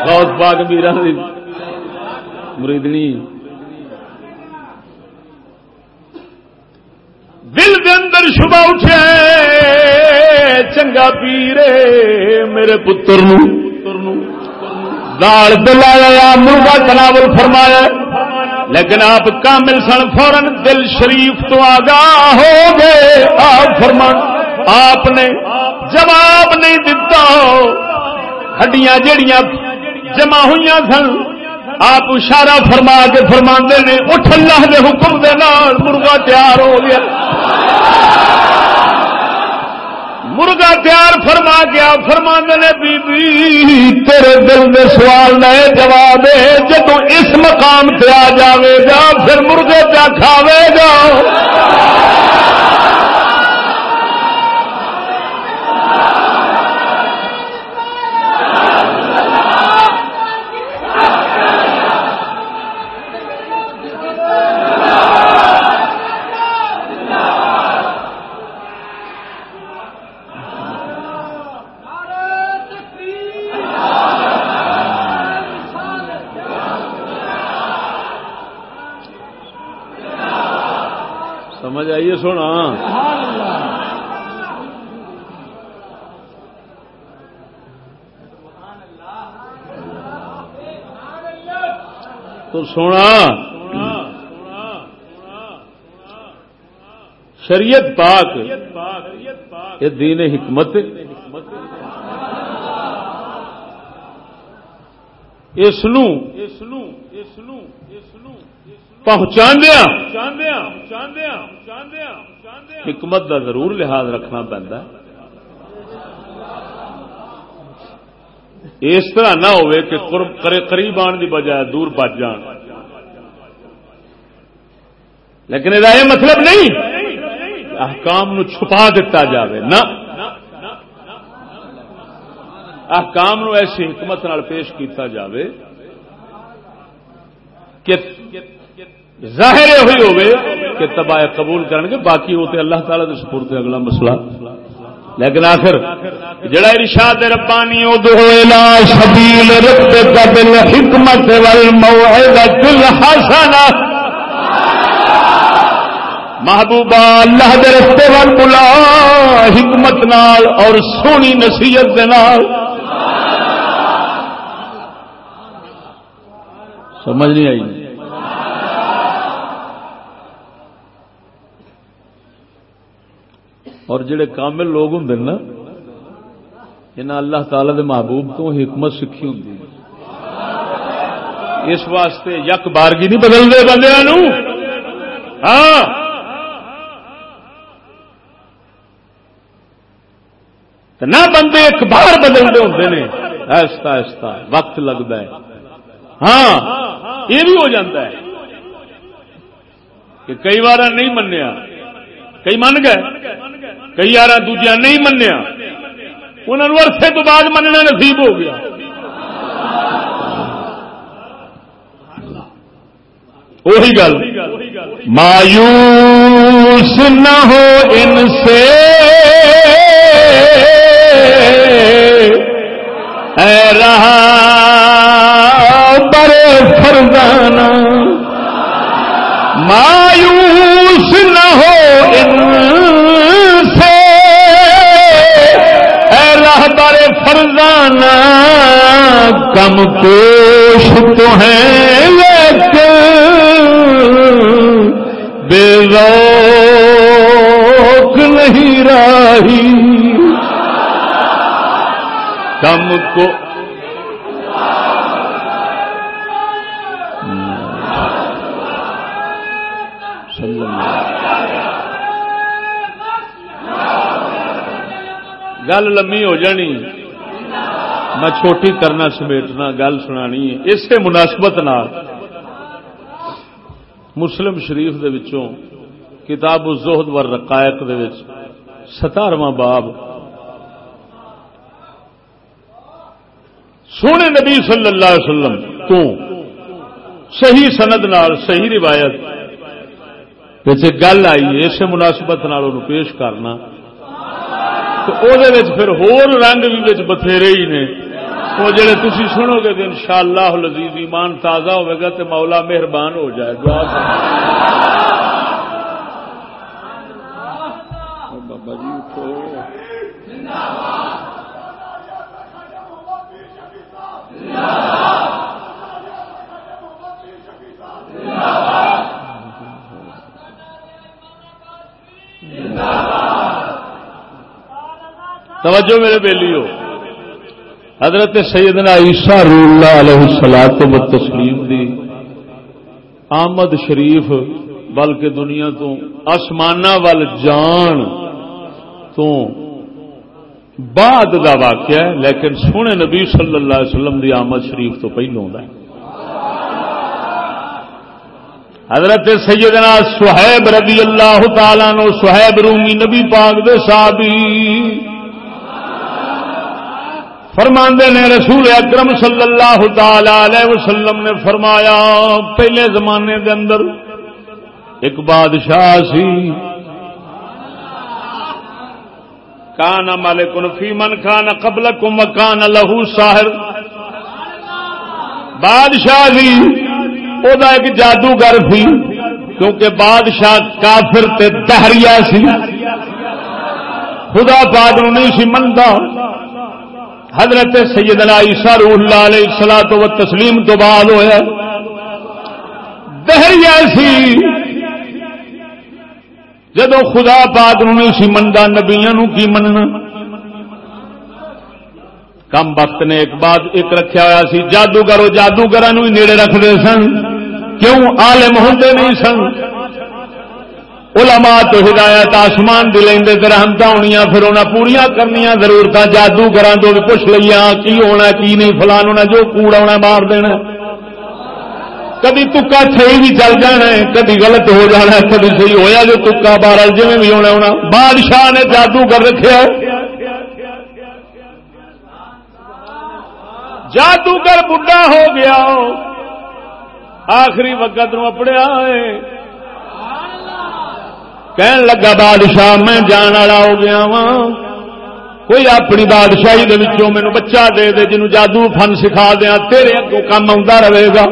بہت باغ میرا مریدنی۔ دل دے اندر شبہ اٹھے، چنگا پیرے میرے پتر دال دلایا، مرغا تناول فرمایا، لیکن آپ کامل سن فورن دل شریف تو آگاہ ہو گئے۔ آپ فرمان آپ نے جواب نہیں دتا۔ ہڈیاں جڑیاں جمع ہوئی سن آپ اشارہ فرما کے فرما نے، اٹھ اللہ کے حکم دے نال مرغا تیار ہو گیا۔ مرغا تیار فرما گیا فرما نے بی بی تیرے دل میں سوال نئے جواب ہے جب اس مقام پہ آ جاوے گا، پھر مرغے پہ کھاوے گا؟ سونا۔ تو سونا۔ شریعت پاک۔ یہ دین حکمت۔ اس پہنچا حکمت کا ضرور لحاظ رکھنا پہنتا اس طرح نہ ہوئے کہ قریب آن کی بجائے دور بچ جان۔ لیکن یہ مطلب نہیں احکام نو چھپا دیتا جاوے۔ نہ۔ احکام نو ایسی حکمت نال پیش کیتا جاوے کہ ظاہر ہوئی ہوئے کہ تباہ قبول کرن گے، باقی ہوتے اللہ تعالی کے سپورت اگلا مسئلہ۔ لیکن آخر، جڑا ارشاد ربانی ادعو الى سبیل ربک بالحکمت والموعظۃ الحسنہ۔ محبوبہ اللہ دے رستے وال بلا، حکمت نال اور سونی نصیحت دے نال۔ سمجھ نہیں آئی؟ اور جڑے کامل لوگ ہوں نا انہیں اللہ تعالی دے محبوب تو حکمت سیکھی ہوں اس واسطے یک بارگی نہیں بدلتے بندے ہاں۔ نہ بندے ایک بار بدلتے ہوں نے۔ ایستا ایستا، وقت لگتا ہے۔ ہاں۔ یہ بھی ہو جاتا ہے کہ کئی بار نہیں منیا کئی من گئے؟ کئی یار دوجیا نہیں منیا۔ انہوں نے عرصے تو بعد مننا نصیب ہو گیا۔ وہی گل۔ مایوس نہ ہو ان سے۔ اے رہا بڑے فرزانہ۔ مایوس نہ ہو فرزانہ کم کوش تو ہیں، لیکن بے روک نہیں رہی کم کو گل لمبی ہو جانی۔ میں چھوٹی کرنا سمیٹنا، گل سنانی اسی مناسبت مسلم شریف دے وچوں، کتاب الزہد ور رقائق دے وچ ستارواں باب سونے نبی صلی اللہ علیہ وسلم تو صحیح سند نال، صحیح روایت گل آئی اسے مناسبت نال پیش کرنا۔ پھر ہور رنگ بھی بتھیرے ہی نے۔ وہ جڑے تھی سنو گے ان شاء اللہ لذیذ ایمان تازہ ہوئے گا تو مولا مہربان ہو جائے۔ دعا بابا جی اٹھو۔ توجہ میرے بیلی ہو حضرت سیدنا عیسیٰ اللہ علیہ سلاد و تسلیم دی آمد شریف، بلکہ دنیا تو آسمان وال جان تو بعد دا واقعہ ہے، لیکن سونے نبی صلی اللہ علیہ وسلم دی آمد شریف تو پہلو ہے۔ حضرت سیدنا سہیب رضی اللہ تعالی نو سہیب رومی نبی پاک دے صحابی فرماندے نے رسول اکرم صلی اللہ تعالی علیہ وسلم نے فرمایا، پہلے زمانے دے اندر ایک بادشاہ سی۔ کان مالک فی من کان قبل کم کان لہو ساحر۔ بادشاہ سی۔ او دا ایک جادوگر سی، کیونکہ بادشاہ کافر تے دہریا سی۔ خدا پاک نہیں سی منتا حضرت سیدنا عیسیٰ روح اللہ علیہ سلا تو تسلیم تو بعد ہوا دہریا سی جدو خدا پاک نہیں سی منگا نبیا کی مننا؟ کم وقت نے ایک بات ایک رکھا ہوا سی جادوگر جادوگر نیڑے رکھتے سن۔ کیوں؟ آلم ہوں نہیں سن۔ علماء تو ہدایت آسمان دی لیں رحمت ہونی پھر انہیں پوریا کرنی ضرورت جادوگر تو پوچھ لیا کی ہونا، کی نہیں فلان ہونا جو کوڑ آنا مار دینا کدی تکا صحیح بھی چل جانا ہے کدی غلط ہو جانا ہے کدی صحیح ہویا جو تکا بارہ جی بھی ہونا ہونا بادشاہ نے جادوگر رکھا جادوگر بڈا ہو گیا، آخری وقت نو اپڑیا ہے۔ کہن لگا، بادشاہ، میں جان والا ہو گیا وا کوئی اپنی بادشاہی مینو بچہ دے دے، جنوں جادو فن سکھا دیا، تیرے اگوں کام آتا رہے گا۔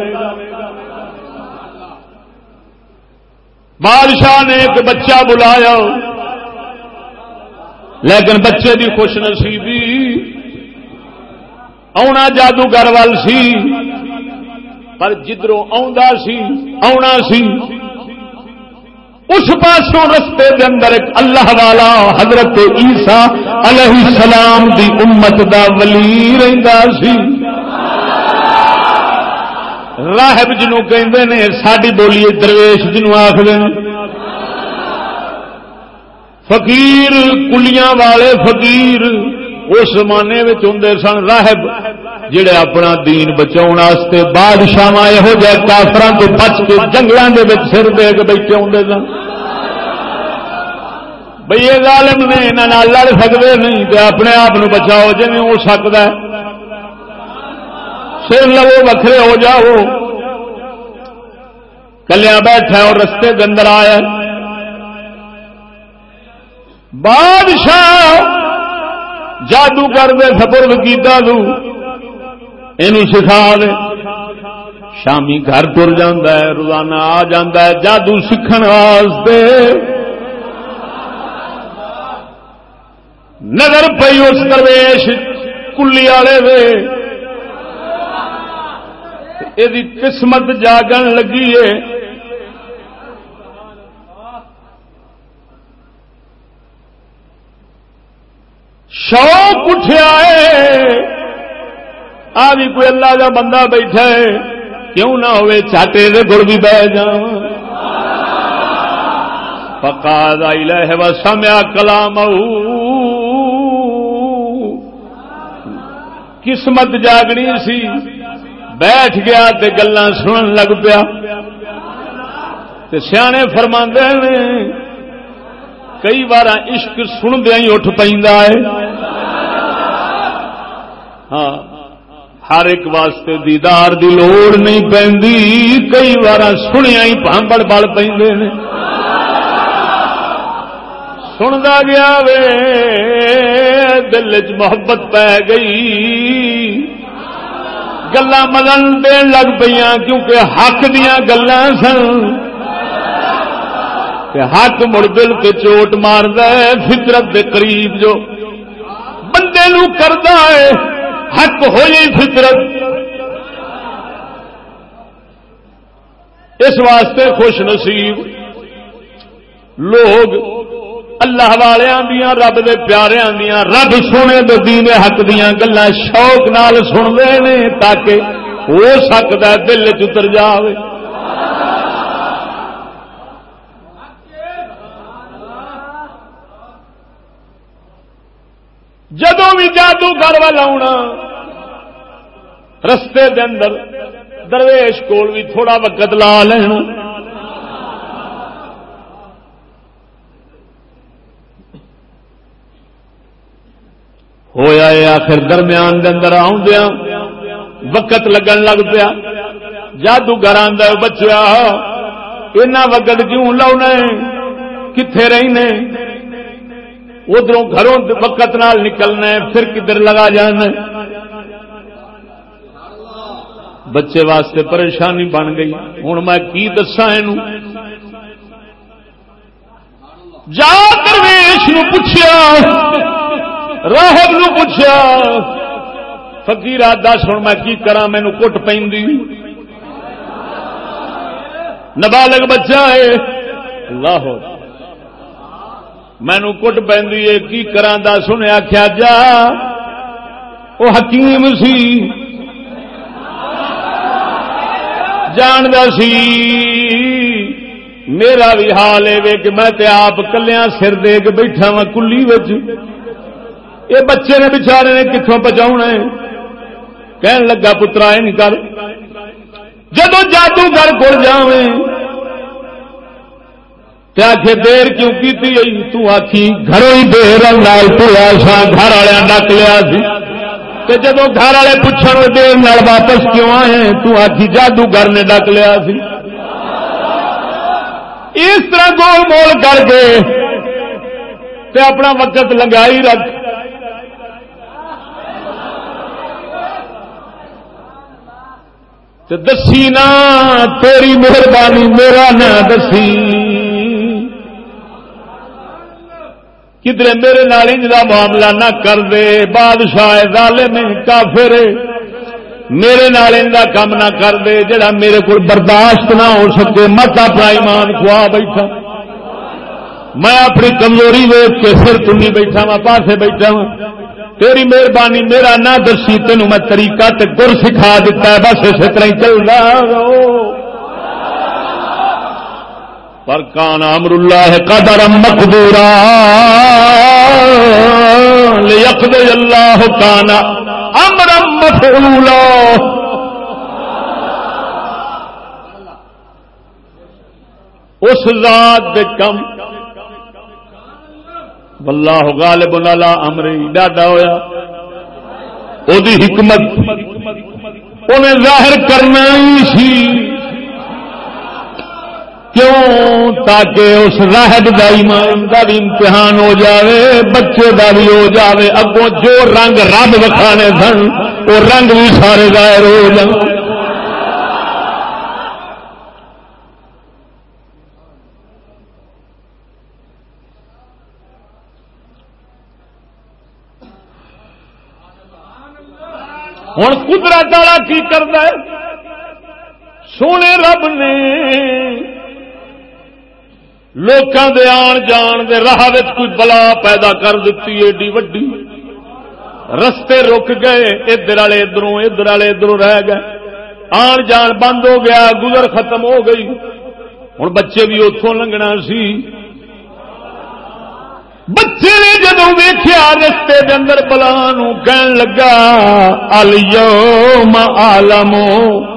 بادشاہ نے ایک بچہ بلایا، لیکن بچے کی خوش نصیبی۔ آنا جادوگر وال سی، پر جدروں آنا سی۔ اس پاسوں رستے دے اندر ایک اللہ والا حضرت عیسیٰ علیہ السلام دی امت دا ولی رہندا سی۔ راہب جنوں کہندے نے، ساڈی بولی درویش جنوں آکھدے نے۔ فقیر کلیاں والے فقیر اس زمانے ہوں سن، راہب۔ جڑے اپنا دین بچاؤ بادشاہ یہو جہ کافران تو بچ کے جنگلوں کے سر دے کے بیٹھے ہوں سن۔ بھائی یہ ظالم نے یہاں لڑ سکتے نہیں تو اپنے آپ بچاؤ جی ہو سکتا ہے۔ سر لو وکھرے ہو جاؤ۔ کلیا بیٹھا اور رستے کے اندر آیا بادشاہ جادو کر دے سپرد کیتا یہ سکھا دے شامی گھر تر ہے، روزانہ آ ہے، جادو سیکھ واسطے۔ نظر پی اس درویش، کلی والے یہ قسمت جاگن لگی ہے۔ شوق اٹھیا ہے۔ آ بھی کوئی اللہ کا بندہ بیٹھا ہے، کیوں نہ ہوئے چاٹے دے گڑ بھی بہ جا پکا دائی لے سمیا کلام قسمت جاگنی سی۔ بیٹھ گیا تے گلا سنن لگ پیا۔ سیانے فرما نے، کئی بار عشق سندیا ہی اٹھ پہ ہاں۔ ہر ایک واسطے دیدار دی لوڑ نہیں پی کئی بار سنیا ہی پانبڑ بڑ پہ سنتا گیا وے، دل چ محبت پی گئی۔ گلا مدن دن لگ پہ کیونکہ حق دیا گلا سن۔ ہاتھ مڑ دل کے چوٹ مار فطرت دے قریب جو بندے نو کردا ہے۔ حق ہوئی فطرت۔ اس واسطے خوش نصیب۔ لوگ اللہ والوں رب دے پیاریاں دیا رب سونے دے دین حق دیا گلا شوق نال رہے ہیں تاکہ ہو سکتا دل چتر جائے جدو بھی جادو گھر والا رستے دے اندر درویش کول بھی تھوڑا وقت لا لینا ہویا آخر درمیان دے اندر آدیا وقت لگن لگ پیا۔ جادو گھر آدھا بچیا، اینا وقت کیوں لاؤنا کتنے رہنے ادھر گھروں وقت نال نکلنا ہے پھر کدھر لگا جانا بچے واسطے پریشانی بن گئی۔ ہوں میں کی دسا جا درویش پوچھا راہب نو پوچھا فکیر دس ہوں میں کی کرا مینو کٹ پی نبالغ بچہ ہے۔ لاہور مینو کٹ پی کی کرا سنیا کیا جا وہ حکیم سی۔ جاندہ سی۔ میرا بھی حال ہے کہ میں تے آپ کلیا سر دے کے بیٹھا وا کلی یہ بچے نے بچارے نے کتوں پہنچا کہن لگا، پترا نہیں کر۔ جدو جادوگر کو جائیں آخے دیر کیوں کی تھی گھروں ہی دیر لال پویا سا گھر والے ڈک لیا سی۔ جب گھر والے پوچھنے دیر نال واپس کیوں آئے تو آخی جادوگر نے ڈک لیا سی۔ اس طرح گول مول کر کے تے اپنا وقت لگائی رکھ۔ دسی نا، تیری مہربانی میرا نہ دسی۔ کدھر میرے نال کا معاملہ نہ کر دے، بادشاہ ظالم کافر میرے نال کام نہ کر دے، جڑا میرے کو برداشت نہ ہو سکے۔ مت اپنا ایمان کھوا بیٹھا۔ میں اپنی کمزوری ویچ کے سر تمی بیٹھا وا پاسے بیٹھا وا تیری مہربانی میرا نہ دسی تین میں طریقہ تے گر سکھا دیتا ہے۔ بس اسی طرح چل رہا پر کان امر اللہ قدر مقدورا لیقضی اللہ کانا امرم مفعولا. اس ذات دے کم واللہ غالب علی امری ڈاڈا ہویا. او دی حکمت. انہیں ظاہر کرنا ہی سی. کیوں تاکہ اس راہب کا ایمان کا بھی امتحان ہو جاوے، بچے کا بھی ہو جاوے۔ اگوں جو رنگ رب وکھانے سن، وہ رنگ بھی سارے ظاہر ہو جائے ہوں قدرت والا کی کرتا ہے؟ سونے رب نے لوکاں دے آن جان دے راہ کوئی بلا پیدا کر دیتی ایڈی وڈی۔ رستے رک گئے، ادھر والے ادھر ادھر والے ادھر رہ گئے۔ آن جان بند ہو گیا، گزر ختم ہو گئی۔ ہوں بچے بھی اتوں لنگنا سی۔ بچے نے جدو ویخیا رستے کے اندر بلا کہن لگا الم آلمو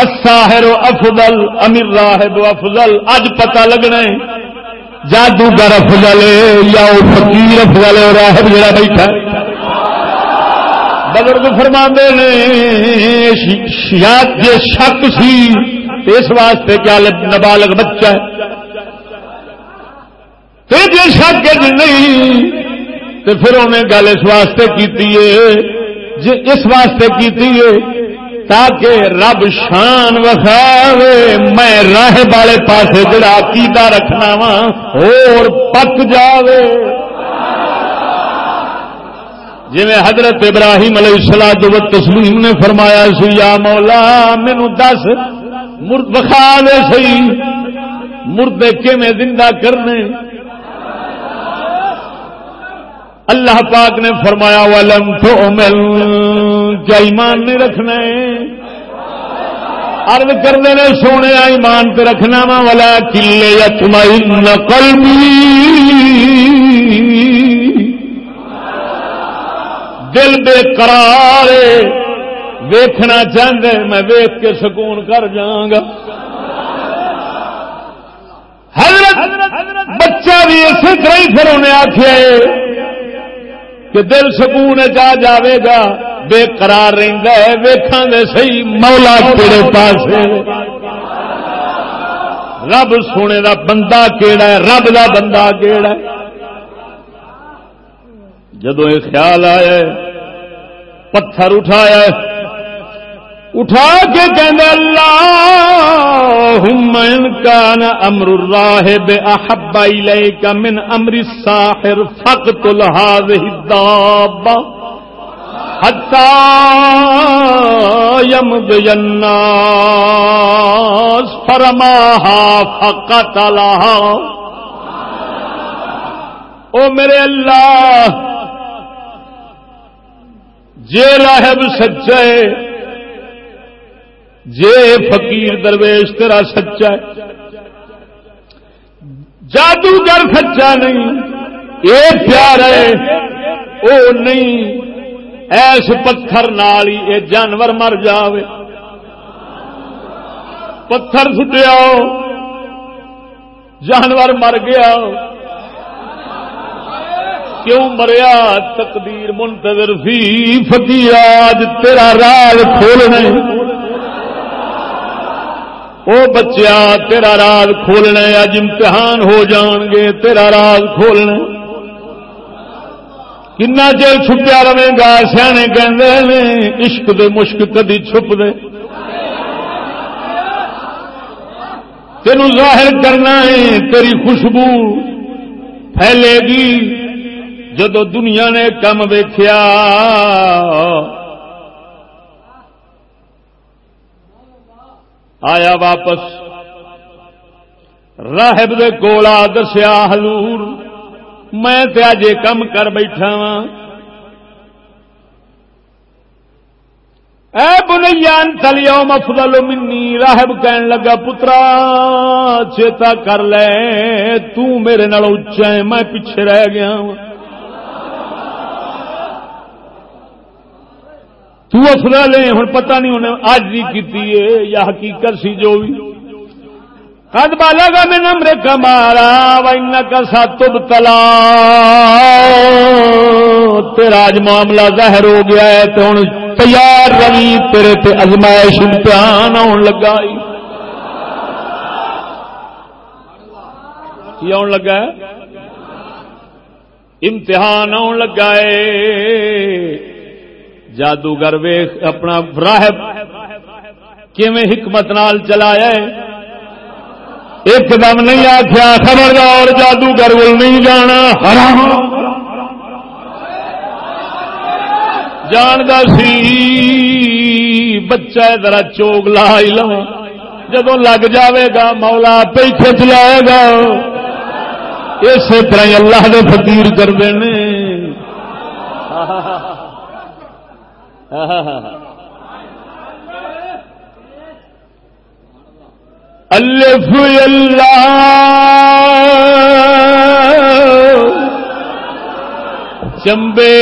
الساحر افضل، امیر راہب افضل، اج پتہ لگنا ہے۔ جادوگر افضل یا وہ فقیر افضل راہب جڑا بیٹھا بزرگ فرما نے جی شک سی، اس واسطے کیا نابالغ بچہ ہے۔ تو جی شک نہیں تو پھر انہیں گل اس واسطے کی جی اس واسطے کی تاکہ رب شان وکھاوے، میں راہ والے پاس جڑا عقیدہ رکھنا وا اور پک جاوے۔ جی حضرت ابراہیم علیہ السلام تسلیم نے فرمایا سی، یا مولا مینو دس، مرد وکھا دے سی۔ مردے کیویں زندہ کرنے؟ اللہ پاک نے فرمایا، ولم تو مل کیا ایمان نہیں رکھنا ارد کرنے نے سونے ایمان پہ رکھنا وا والا کلے یا قلبی دل بے قرار ویکھنا چاہتے میں ویخ کے سکون کر جاگا حضرت بچہ بھی اسی طرح ہی پھر انہیں آخیا کہ دل سکون جا جاوے گا، بے قرار رہتا ہے ویخا دے سی مولا تیرے پاسے۔ رب سونے دا بندہ کیڑا ہے، رب دا بندہ کیڑا ہے۔ جدو یہ خیال آیا پتھر اٹھایا اٹھا کے کہنے اللہ کان امر الراہب احب الیک من امر الساحر فقتل هذه الدابه حتى يمضي الناس فرماها فقتلها. او میرے اللہ جے راہب سچا ہے جے فقیر درویش تیرا سچا ہے۔ جادوگر سچا نہیں یہ پیار ہے او نہیں۔ ایس پتھر نال ہی یہ جانور مر جاوے۔ پتھر سٹیا جانور مر گیا کیوں مریا؟ تقدیر منتظر سی فقیر آج تیرا راز کھولنا او بچیا، تیرا راز کھولنا اج امتحان ہو جان گے، تیرا راز کھولنا کنا چر چھپیا رہے گا سیانے کہ عشق دے مشک کدی چھپ دے۔ تین ظاہر کرنا ہے، تیری خوشبو پھیلے گی۔ جدو دنیا نے کم ویخیا آیا واپس۔ راہب دے کولا دسیا، حضور، میں تے کم کر بیٹھا وا اے بنیان تلیا مفضل منی۔ راہب کہن لگا، پترا، چیتا کر لے، تو میرے نال اچا ہے، میں پیچھے رہ گیا ہاں۔ تو افضل ہے ہوں پتہ نہیں انہیں آج بھی کی یا حقیقت سی جو بھی۔ قد بالا گا میں نمر کمارا وائن کا سات تلا۔ تیرا آج معاملہ ظاہر ہو گیا ہے تو ہوں تیار روی تیرے تے ازمائش امتحان آن لگا کی آن لگا ہے؟ امتحان آن لگا ہے۔ جادوگر ویخ، اپنا راہب کیویں حکمت نال چلایا ایک دم نہیں آخیا خبردار، جادوگر ول نہیں جانا، حرام۔ جانتا سی، بچہ ذرا چوگ لا لو۔ جدو لگ جاوے گا، مولا پہ کھچ لائے گا۔ اسی طرح اللہ نے فکیر کرتے ہیں الف اللہ چمبے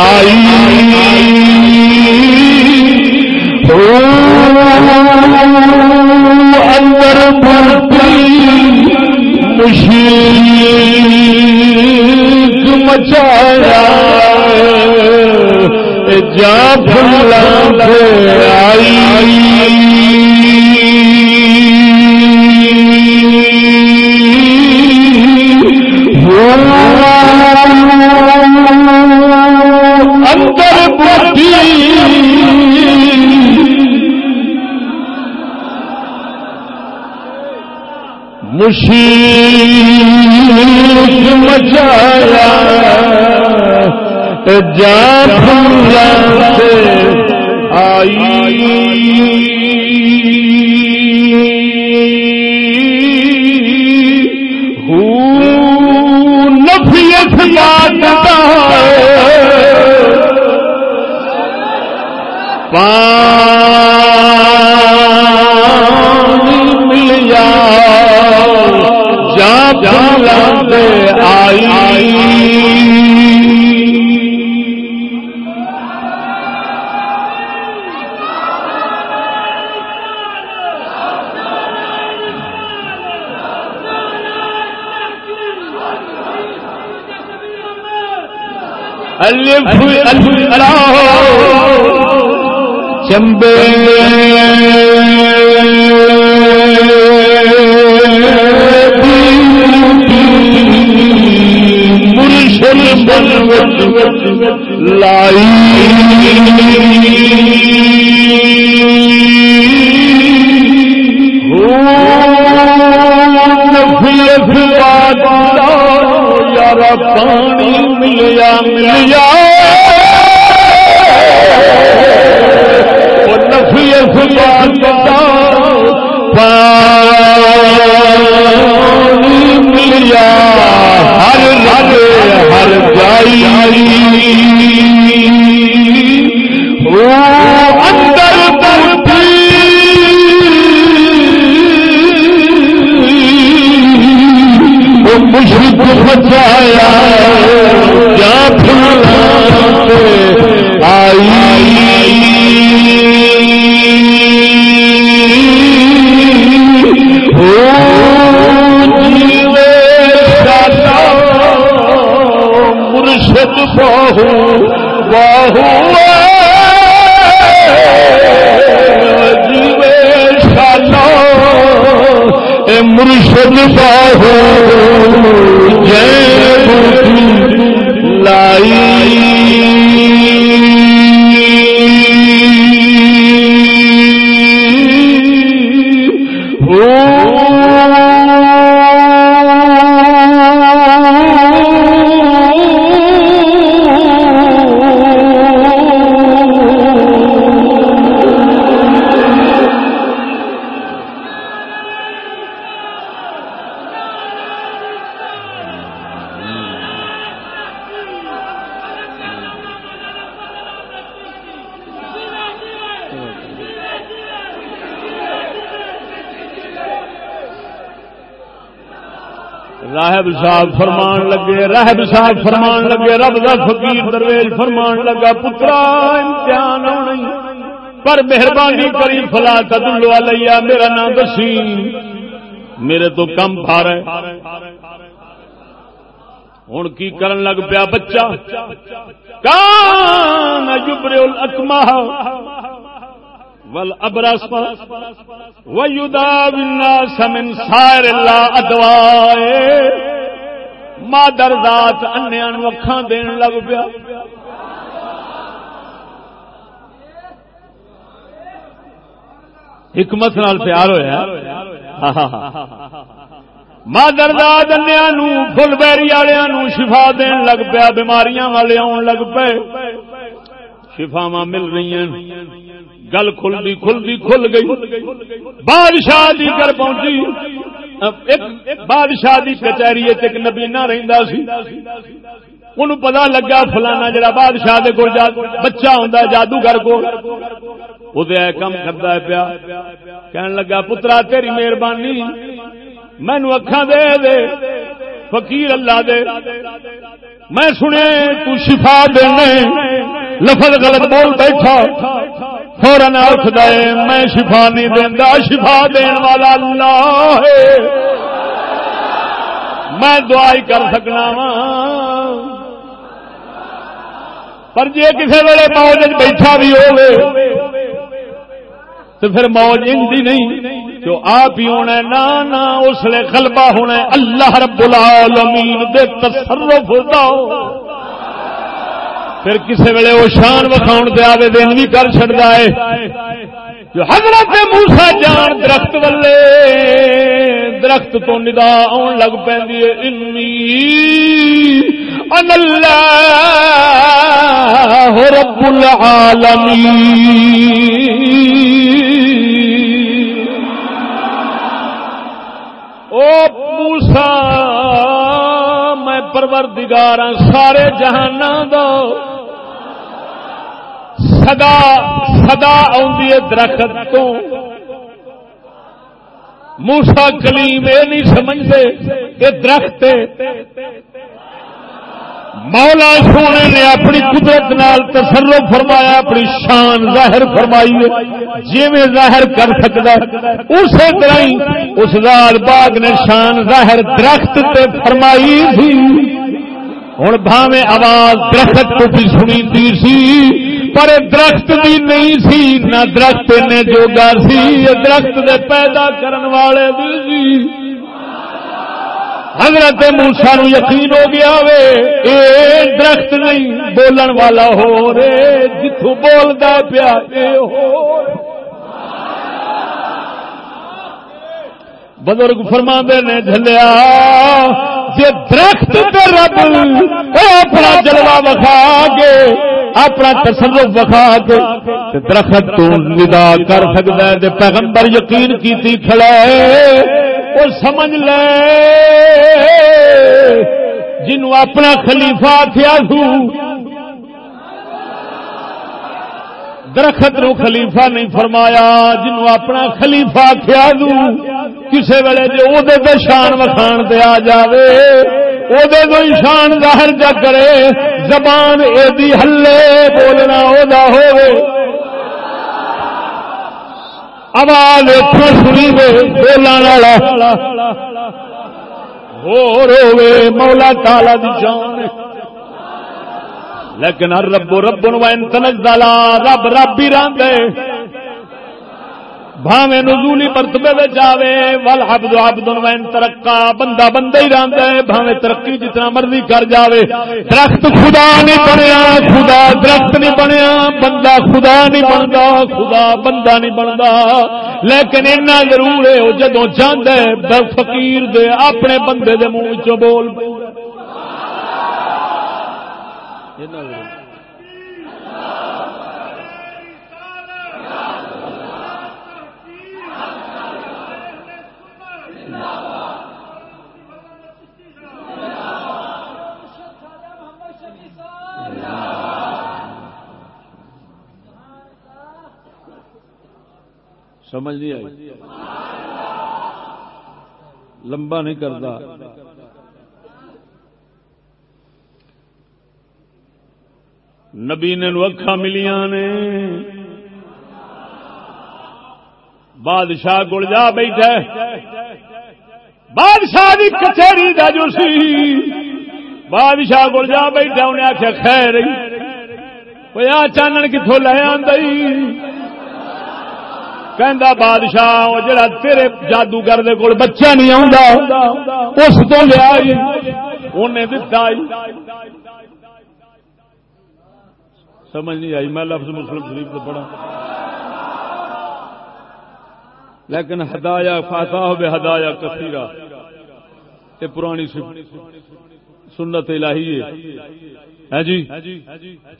آئی اندر بوٹی مشیق مچایا جا پھلا آئی۔ مشیق مچایا جا پھولا سے آئی۔ چمبے صاحب فرمان لگے راہب صاحب فرمان لگے، رب دا فقیر درویش فرمان لگا، پترا، امتحان آنا پر مہربانی کری، فلا تدلو علیہ، میرا نام دسی میرے تو کم پا رہے ہوں کی کرن لگ پیا بچہ؟ کان جبر الاکمہ ول ابرس ویدا سمن سائر اللہ ادوائے۔ مادر ذات انیا اکھان دین لگ پیا۔ حکمت نال پیار ہوا مادر داد انیا فل بیری والوں شفا دین لگ پیا، بیماریاں والے آن لگ پے۔ شفاوا مل رہی ہیں گل کھل دی کھل دی کھل گئی۔ بادشاہ دی کر پہنچی۔ بادشاہ دی کچہری ایک نبی نہ رہندا سی ان پتا لگا فلانا جڑا بادشاہ دے کو بچہ ہوں جادوگر کو وہ کم کرتا ہے پیا۔ کہن لگا، پترا، تیری مہربانی۔ مینو اکھا دے دے۔ فقیر اللہ دے۔ میں سنے تو شفا دینے۔ لفظ غلط بول بیٹھا۔ فورن آخ دے میں شفا نہیں دینا شفا دین والا اللہ ہے میں دعائی کر سکنا وا پر جی کسی ویلے موج بیٹھا بھی ہوگی تو پھر موج انجی نہیں جو آپ ہی ہونا نہ نہ اس لیے خلبہ ہونا اللہ رب العالمین دے تصرف ہوتا ہو پھر کسی ویلے وہ شان وکھاؤ دے آوے دن بھی کر چڑتا ہے۔ جو حضرت موسا جان درخت ولے درخت تو ندا آن لگ پی اللہ رب العالمین۔ او موسا میں پروردگار ہاں سارے جہان دو سدا سدا آدھی درخت تو۔ موسا کلیم یہ نہیں سمجھتے یہ درخت مولا سونے نے اپنی قدرت نال تصرف فرمایا، اپنی شان ظاہر فرمائی جی میں ظاہر کر سکتا اسی طرح اس لال باغ نے شان ظاہر درخت تے فرمائی تھی۔ ہوں بھاوے آواز درخت کو بھی سنی سی۔ پر درخت بھی نہیں سی، نہ درخت نے جوگا سی درخت دے پیدا کرن والے بھی جی۔ سی حضرت موسا نو یقین ہو گیا وے، اے درخت نہیں، بولن والا ہو رے جتوں بولتا پیا، اے ہو بزرگ فرما نے جلیا جی درخت رب اپنا جلوا وکھا کے اپنا تصرف وکھا کے درخت تو ندا کر سکتا ہے، تے پیغمبر یقین کی کھڑا ہے وہ سمجھ لے۔ جنوں اپنا خلیفہ کیا سو، درخت نو خلیفہ نہیں فرمایا جنو اپنا خلیفہ کیا دوں کسی ویلے جی وہ شان وکھان دے آ جائے وہ شان ظاہر جا کرے زبان ایدی ہلے بولنا ادا ہو آواز سنی دے بولنے والا۔ ہو روے مولا تالا دی جان لیکن ربو رب رب دلا رب رب ہی راندے بھاوے نزولی مرتبے میں جاوے ول حبد عبد وین ترقا، بندہ بندہ ہی راندا ہے، بھاوے ترقی جتنا مرضی کر جاوے۔ درخت خدا نہیں بنیا، خدا درخت نہیں بنیا، بندہ خدا نہیں بنتا خدا بندہ نہیں بنتا لیکن اتنا ضرور ہے، وہ جدو چاہتا ہے فقیر دے، اپنے بندے دے منہ چ بول سمجھ نہیں آئی۔ لمبا نہیں کرتا نبی نے اکھا ملیاں نے۔ بادشاہ گل جا بیٹھا بادشاہ کی کچہری کا جو سی۔ بادشاہ گل جا بیٹھا انہیں آخیا خیر آ چانن کتوں لے آئی کہ بادشاہ جڑا تیرے جادوگر دے کول بچہ نہیں آ اس تو لیا انہیں دتا سمجھ نہیں آئی، میں لفظ مسلم شریف سے پڑھا لیکن ہدایا فاتا ہو ہدایا کثیرا یہ پرانی سنت الہی ہے۔ ہاں جی؟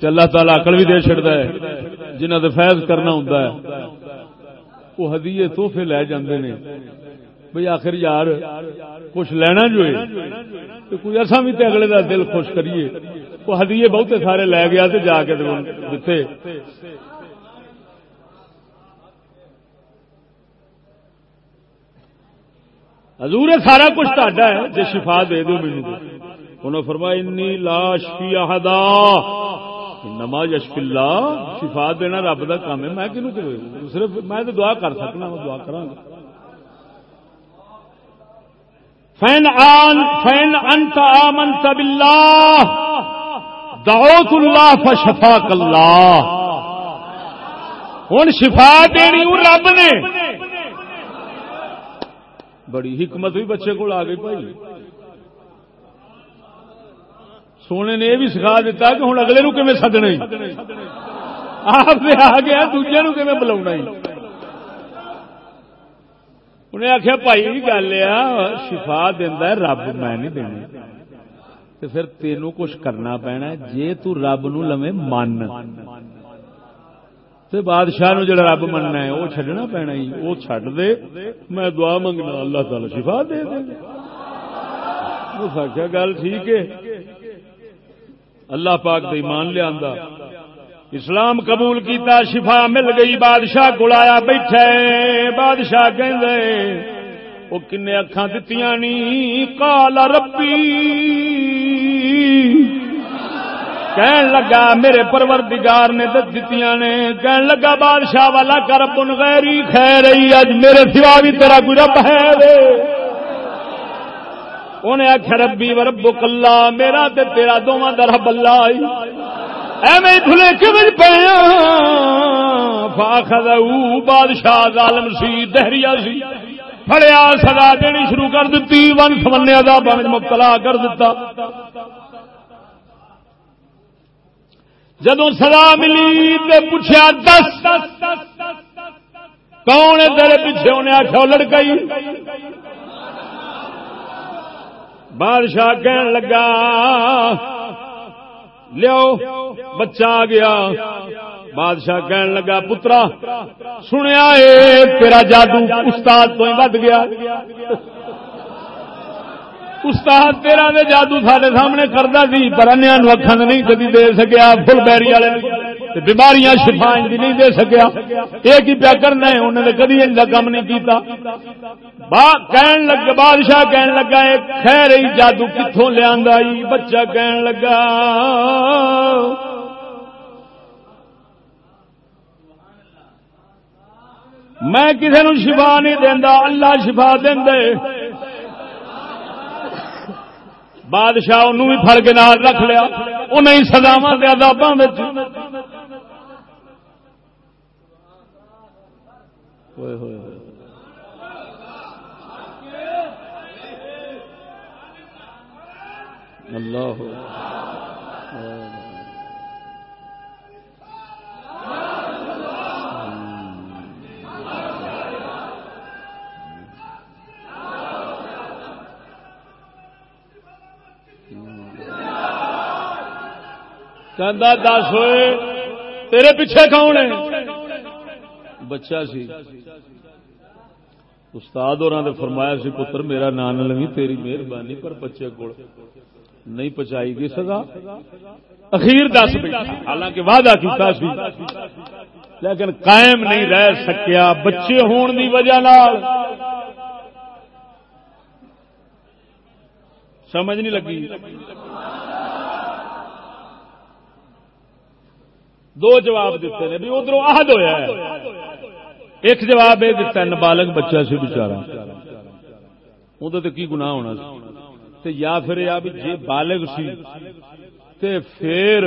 اللہ تعالی اکل بھی دے چڑتا ہے جنہ دے فیض کرنا ہوں وہ ہدیے توحفے لے جاندے نے۔ بھئی آخر یار، کچھ لینا جو ہے، تو کوئی ایسا بھی تے اگلے دا دل خوش کریے۔ وہ ہدیے بہتے سارے لے گیا تے جا کے دیتے۔ حضور، سارا کچھ تا ہے جی شفا دے دو مینو انہوں نے فرمایا انی لا شفی احدا۔ نما یشف اللہ شفا دینا رب کا کام ہے۔ میں کنو صرف میں تو دعا کر سکنا، میں دعا کرا فین آن فین انت آمنت باللہ دعوت اللہ فشفاک اللہ ہوں شفا دینی رب نے۔ بڑی حکمت بھی بچے کو آ گئی بھائی۔ سونے نے یہ بھی سکھا دیتا کہ ہوں اگلے نو کیون سدنا آپ آ گیا دوجے نو کیون بلا انہیں آخیا بھائی گل آ، شفا دینا رب میں نہیں دینا تو پھر تینوں کچھ کرنا پینا جے تو رب نو لوے من۔ تے بادشاہ نو جڑا رب مننا ہے وہ چڈنا پینا ہی وہ چڈ دے، میں دعا منگنا، اللہ تعالی شفا دے دے۔ اس آخیا گل ٹھیک ہے۔ اللہ پاک دے ایمان لیا اسلام قبول کیتا، شفا مل گئی، بادشاہ کو آیا بیٹھے۔ بادشاہ کہ وہ کن اکھان دتیاں نی؟ کالا ربی۔ کہن لگا، میرے پروردگار نے دتیاں نے۔ کہن لگا، بادشاہ والا کر پن غیری خیر اج میرے سوا بھی تیرا کوئی رب ہے۔ انہیں آخیا ربی و ربو کلا میرا تے تیرا دونوں در بلا آئی۔ ایویں دھلے کمج پہ فاخذ بادشاہ ظالم سی، دہریا سی۔ فڑیا سزا دینی شروع کر دیتی ون سمنے عذاب مبتلا کر دیتا جدو سزا ملی تے پوچھا دس، کون تیرے پیچھے؟ انہیں آخیا لڑکائی۔ بادشاہ کہن لگا لیو بچہ آ گیا۔ بادشاہ کہن لگا، پترا، سنیا تیرا جادو استاد تو ود گیا۔ استاد تیرا دے جادو سارے سامنے کرتا سی، پر انیا اکھن نہیں کدی دے سکیا فل بیری والے بیماریاں شفا نہیں دے سکیا۔ یہ کی پیا کرنا ہے؟ انہوں نے کدی ان کا کام نہیں کیتا۔ کہن لگ بادشاہ کہن لگا خیر ہی جادو کتوں لیا بچہ کہن لگا۔ میں کسی نو شفا نہیں دینا اللہ شفا دے بادشاہ انہوں بھی فر کے نال رکھ لیا، انہیں سزاوا کے آدابوں اللہ ہو۔ کہ دس ہوئے تیرے پیچھے کون ہے؟ بچہ سی۔ استاد اور فرمایا سی، پتر، میرا نام لوی، تیری مہربانی، پر بچے کو نہیں پچائی گی سزا۔ اخیر دس حالانکہ وعدہ کیتا سی۔ لیکن قائم نہیں رہ سکیا۔ بچے ہون دی وجہ نال۔ سمجھ نہیں لگی۔ دو جواب دیتے ہیں۔ بھی ادھر عہد ہوا ہے۔ ایک جواب یہ دیتا ہے نابالغ بچہ سی بچارا وہ کی گناہ ہونا سی؟ یا پھر یا بھی جی بالغ سی، تے پھر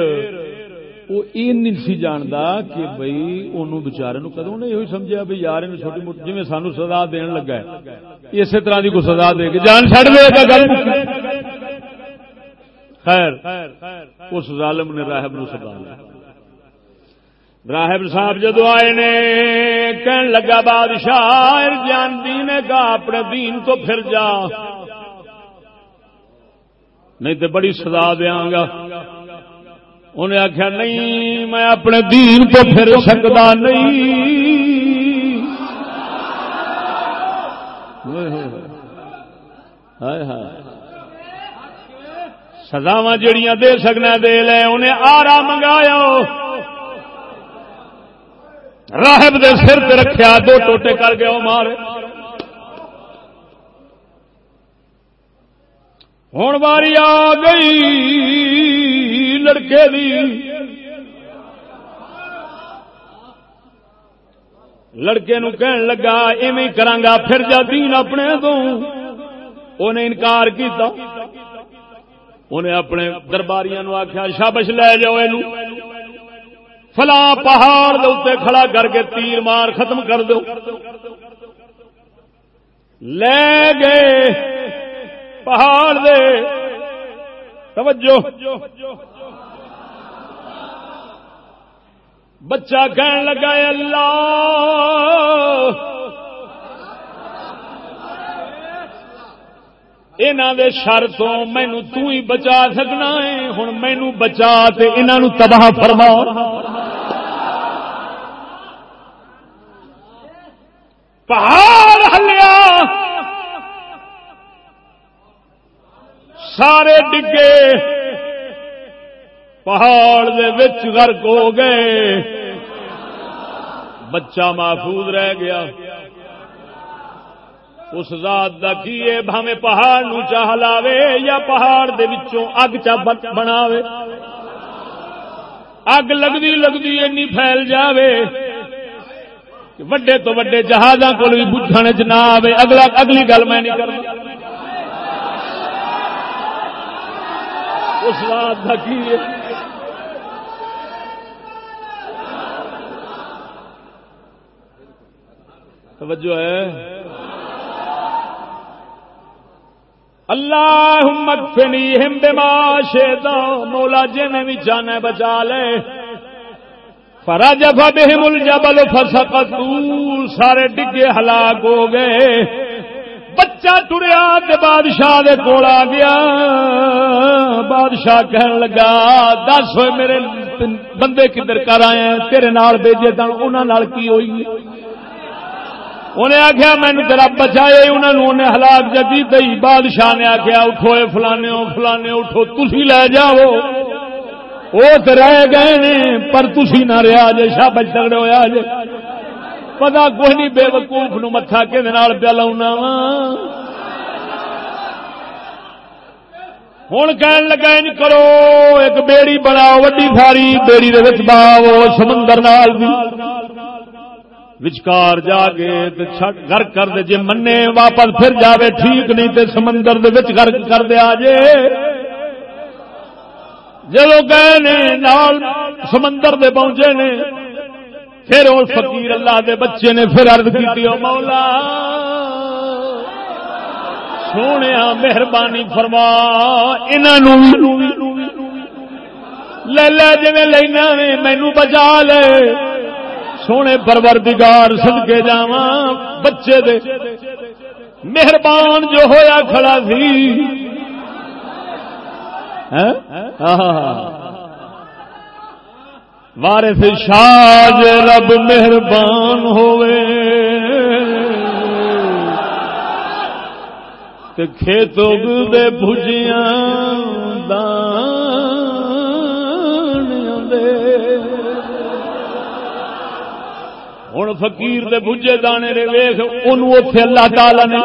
وہ یہ نہیں سی جانتا کہ بھائی انہوں بچارے نو کدو نے یہ سمجھا بھی یار ان چھوٹی موٹی جی سانو سزا دین لگا ہے۔ اسی طرح کی کوئی سزا دے کے جان چڑ دے گا گل۔ خیر، اس ظالم نے راہب نو سزا لیا راہب صاحب جدو آئے نے، کہن لگا بادشاہ جان دین کا اپنے دین تو پھر جا۔ نہیں تو بڑی سزا دیا گا۔ انہیں آخیا نہیں، میں اپنے دین تو پھر سکتا نہیں۔ سزاوا جڑیاں دے سکنا، دے لے، انہیں آرا منگایا راہب دے سر تے رکھیا، دو ٹوٹے کر گیا مار۔ ہوں باری آ گئی لڑکے دی۔ لڑکے نو کہن لگا، ایویں کرانگا، پھر جا دین اپنے تو انہیں انکار کیتا۔ انہیں اپنے درباریاں آخیا شابش لے جاؤ یہ فلاں پہاڑ دے کھڑا کر کے تیر مار ختم کر دو۔ لے گئے پہاڑ دے۔ توجہ۔ بچہ کہن لگا اللہ۔ دے شر تو مینو ہی بچا سکنا ہے۔ ہوں مینو بچا انہوں تباہ فرما۔ پہاڑ ہلیا۔ سارے ڈگے پہاڑ دے وچ غرق ہو گئے۔ بچہ محفوظ رہ گیا۔ اس ذات کا کی بھاوے پہاڑ نو چاہ لاوے یا پہاڑ دے وچوں اگ چا بناوے؟ اگ لگتی لگتی اینی پھیل جاوے۔ وڈے تو وڈے جہازوں کو بھی بجھنے چ نہ آئے اگلا اگلی گل میں نہیں کرنا اس رات کا کی توجہ ہے۔ اللہ مکفنی ہم بما شیدا مولا جن بھی جانا بچا لے۔ فرج بہم الجبل فسقطوا، سارے ڈگے ہلاک ہو گئے۔ بچہ ٹریا بادشاہ دے کول آ گیا۔ بادشاہ کہن لگا، دس ہوئے میرے بندے کدھر کر آئے ہیں؟ تیرے نال بیجے تن انہوں کی ہوئی انہیں آخیا مینو تیرا بچائے انہوں نے ہلاک جگی دئی۔ بادشاہ نے آخیا اٹھو فلانے فلانے اٹھو تھی لے جاؤ۔ وہ تو رہ گئے نے، پر تھی نہ رہا جے شابج جی تگڑے ہوا جے پتا کوئی نہیں بے وقوف نو متھا کہ پیا لاؤنا وا۔ ہوں کہن لگا ان کرو، ایک بیڑی بناؤ، وڈی ساری بیڑی دے باؤ، سمندر نال وچکار جا کے گھر کر دے، جے منے واپس پھر جاوے، ٹھیک نہیں تے سمندر دے وچ گھر کر دے آجے۔ جدو گئے نے نال، سمندر دے پہنچے نے۔ پھر وہ فقیر اللہ دے بچے نے پھر ارد کی مولا سونے مہربانی فرما انہوں لے لے جی لینا مینو بچا لے۔ سونے پروردگار سد کے جا بچے دے مہربان جو ہویا کھڑا سی۔ وارث شاج رب مہربان ہوئے۔ کھیتوں دے بھجیاں دان ہوں فقیر دے بجے دانے رے ویخ ان اللہ تعالی نے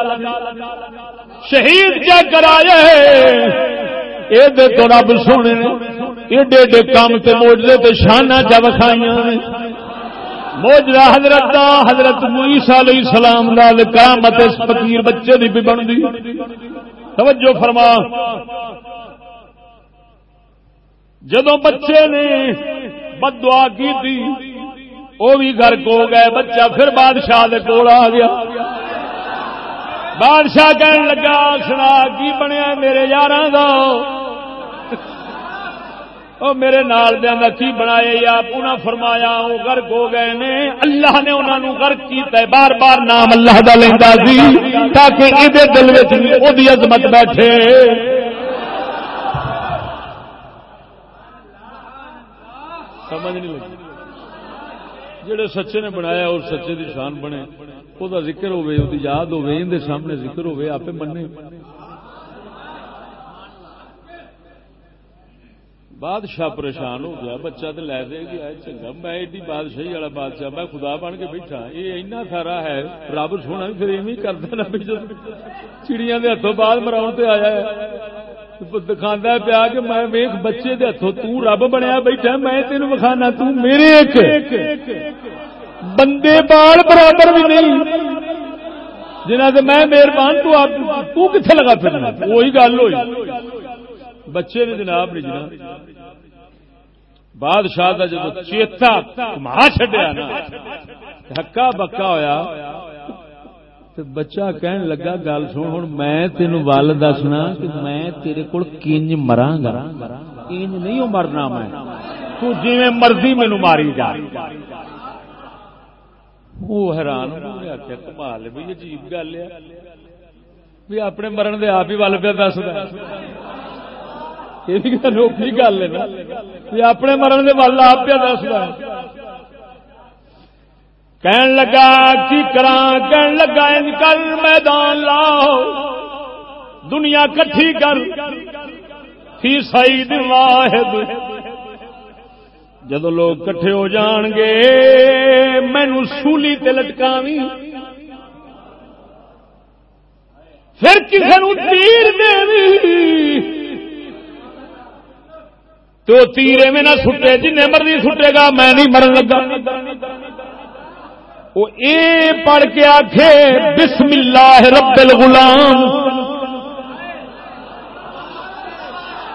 شہید کیا کرایا یہ تو رب سونے ایڈے ایڈے کام تے موجے تے شانہ چا وکھائیاں موجرا حضرت دا، حضرت موسیٰ علیہ السلام لال کرامت اس فقیر بچے دی بھی بن دی توجہ فرما۔ جدو بچے نے بد دعا کی تھی وہ بھی گھر کو گئے۔ بچہ پھر بادشاہ دے کول آ گیا۔ بادشاہ کہن لگا، سنا کی بنیا میرے یار میرے نال دیا کی بنایا یا پونا فرمایا وہ گرک ہو گئے نے، اللہ نے انہوں گرک کیتا ہے۔ بار بار نام اللہ دا لینا سی تاکہ یہ دل میں عظمت بیٹھے۔ سمجھ نہیں لگی۔ جڑے سچے نے بنایا اور سچے دی شان بنے وہ ذکر ہوے وہ یاد ہوے ان سامنے ذکر ہوے آپ منے بادشاہ پریشان ہو گیا، بچہ تو لے دے گیا چنگا، میں ایڈی بادشاہی والا بادشاہ، میں خدا بن کے بیٹھا یہ اینا سارا ہے، رب سونا بھی پھر ایویں کرتا نا چڑیاں دے ہاتھوں بعد مراؤ تے آیا ہے۔ دکھانا پیا کہ میں ویخ بچے دے ہاتھوں تو رب بنیا بیٹھا میں تین وکھانا، تو میرے ایک۔ بندے بال برابر بھی نہیں۔ جنہ سے میں مہربان تو آپ تو کتنے لگا پھرنا؟ وہی گل ہوئی۔ بچے نے جناب نہیں جناب. بادشاہ کا جب چیتا کما چڈیا نا ہکا بکا ہویا بچہ کہن لگا، گل سن ہوں میں تین ول دسنا کہ میں تیرے کو کنج مرا گا کنج نہیں مرنا میں۔ تو جی مرضی مینو ماری جا۔ وہ حیران آخیا کمال بھی عجیب گل ہے۔ بھی اپنے مرن دے آپ ہی ول پہ دس یہ گل ہے نا اپنے مرن دے ول آپ پہ دس کہن لگا کی کہن لگا ان کل میدان لاؤ دنیا کٹھی کر فی سعید واحد جدو لوگ کٹھے ہو جان گے مینو سولی تے لٹکاوی پھر کسی نو تیر دے تو تیرے میں نہ سٹے جن مرضی سٹے گا، میں نہیں مرن لگا۔ وہ اے پڑھ کے آخے بسم اللہ رب الغلام۔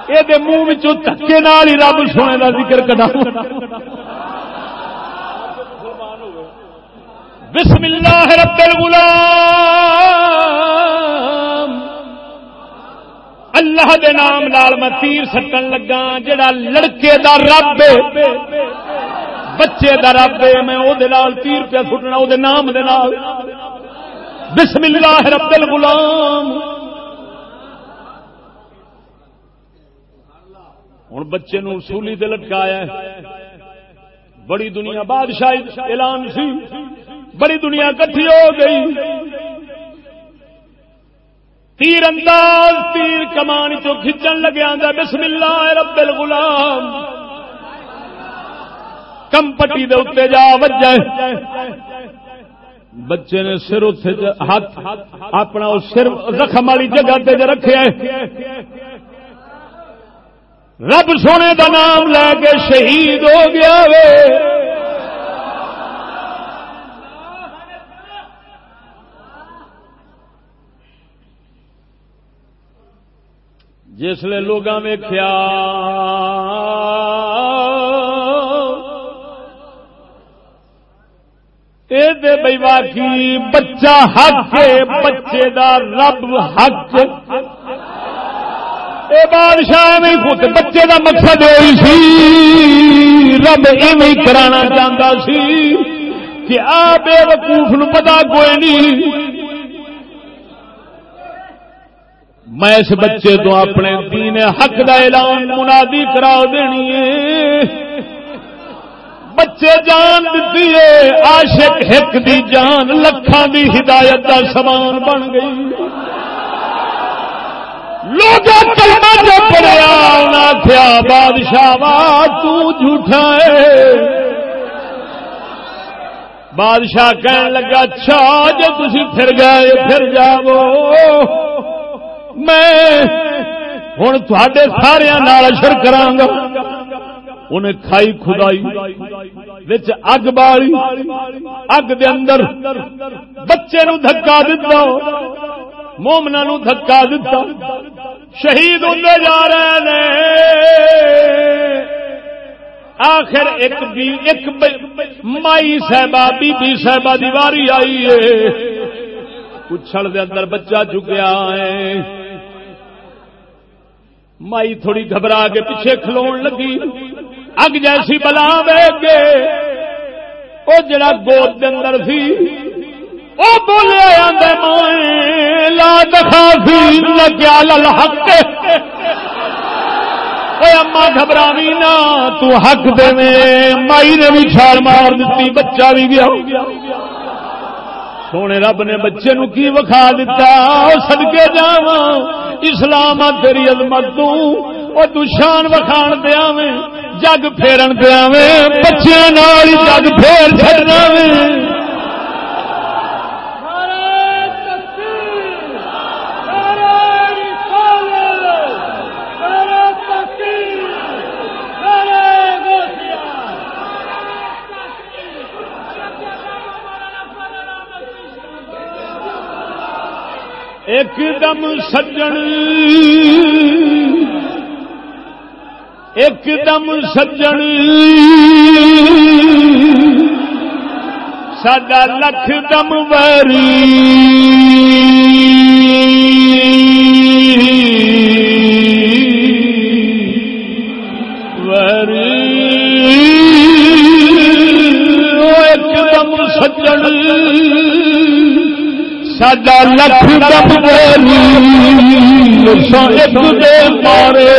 یہ منہ تکے نال ہی رب سونے کا ذکر کٹا بسم اللہ رب الغلام۔ اللہ دے نام لال میں تیر سٹن لگا، جڑا لڑکے دا رب بچے دا رب میں او دے وہ تیر پہ سٹنا وہ نام دے نال۔ بسم اللہ رب الغلام۔ ہوں بچے نو سولی دے لٹکایا بڑی دنیا بادشاہ اعلان سی۔ بڑی دنیا کٹھی ہو گئی۔ تیر انداز تیر کمان چو کھچن لگے آدھا بسم اللہ رب الغلام کم پٹی دے اتنے جا وجہ بچے نے سر ہاتھ، اپنا سر زخم والی جگہ تے رکھے رب سونے دا نام لے کے شہید ہو گیا وے۔ جسے لوگ ویخیا بئی واقعی بچہ حق بچے دا رب حق اے بادشاہ نہیں خود بچے دا مقصد ہوئی سی، رب ایویں کرانا چاہتا سی کہ آ بے وقوف نو پتا کوئی نہیں میں اس بچے تو اپنے دین حق دا اعلان منادی کرا دینی ہے۔ بچے جان دیتی ہے عاشق ہک دی جان لکھان دی ہدایت دا سامان بن گئی۔ لوگ کلمہ جو پڑیا انہاں کیا بادشاہ وا تو جھوٹا ہے۔ بادشاہ کہنے لگا اچھا جو تھی پھر گئے پھر جاؤ۔ میں ہوں تھے سارا اشر کرا انہیں کھائی خدائی اگ بالی اگ دے اندر بچے نو دھکا دتا، مومنا نو دھکا دتا، شہید ہوں جا رہے ہیں آخر ایک بی ایک مائی صاحبہ بی بی صاحبہ دیواری آئی ہے। اچھل دے اندر بچہ چکیا ہے। مائی تھوڑی گھبرا کے پیچھے کھلو لگی۔ اگ جیسی بلا دے گے وہ جڑا گود اندر سی وہ بولے لا دکھا سی لگیا للحق اما گھبراوی نہ، تو حق دے مائی نے بھی چھال مار دیتی، بچہ بھی گیا۔ سونے رب نے بچے نو کی وکھا دیتا سدکے جا اسلام تیری عظمت تو وہ دشان وکھان دیا میں جگ پھیرن دیا میں بچیاں جگ پھیر چڑنا میں ایک دم سجن ایک دم سجن۔ سڈا لکھ دم ویری ساڈا لکھ دم ایک دے مارے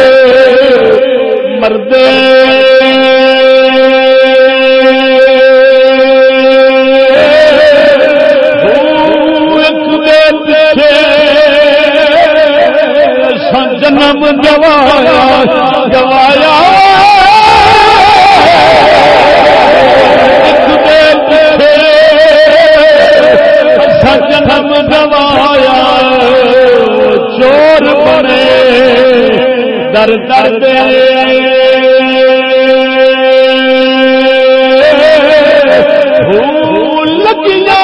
مردے۔ جنم گوایا در در دے لگیا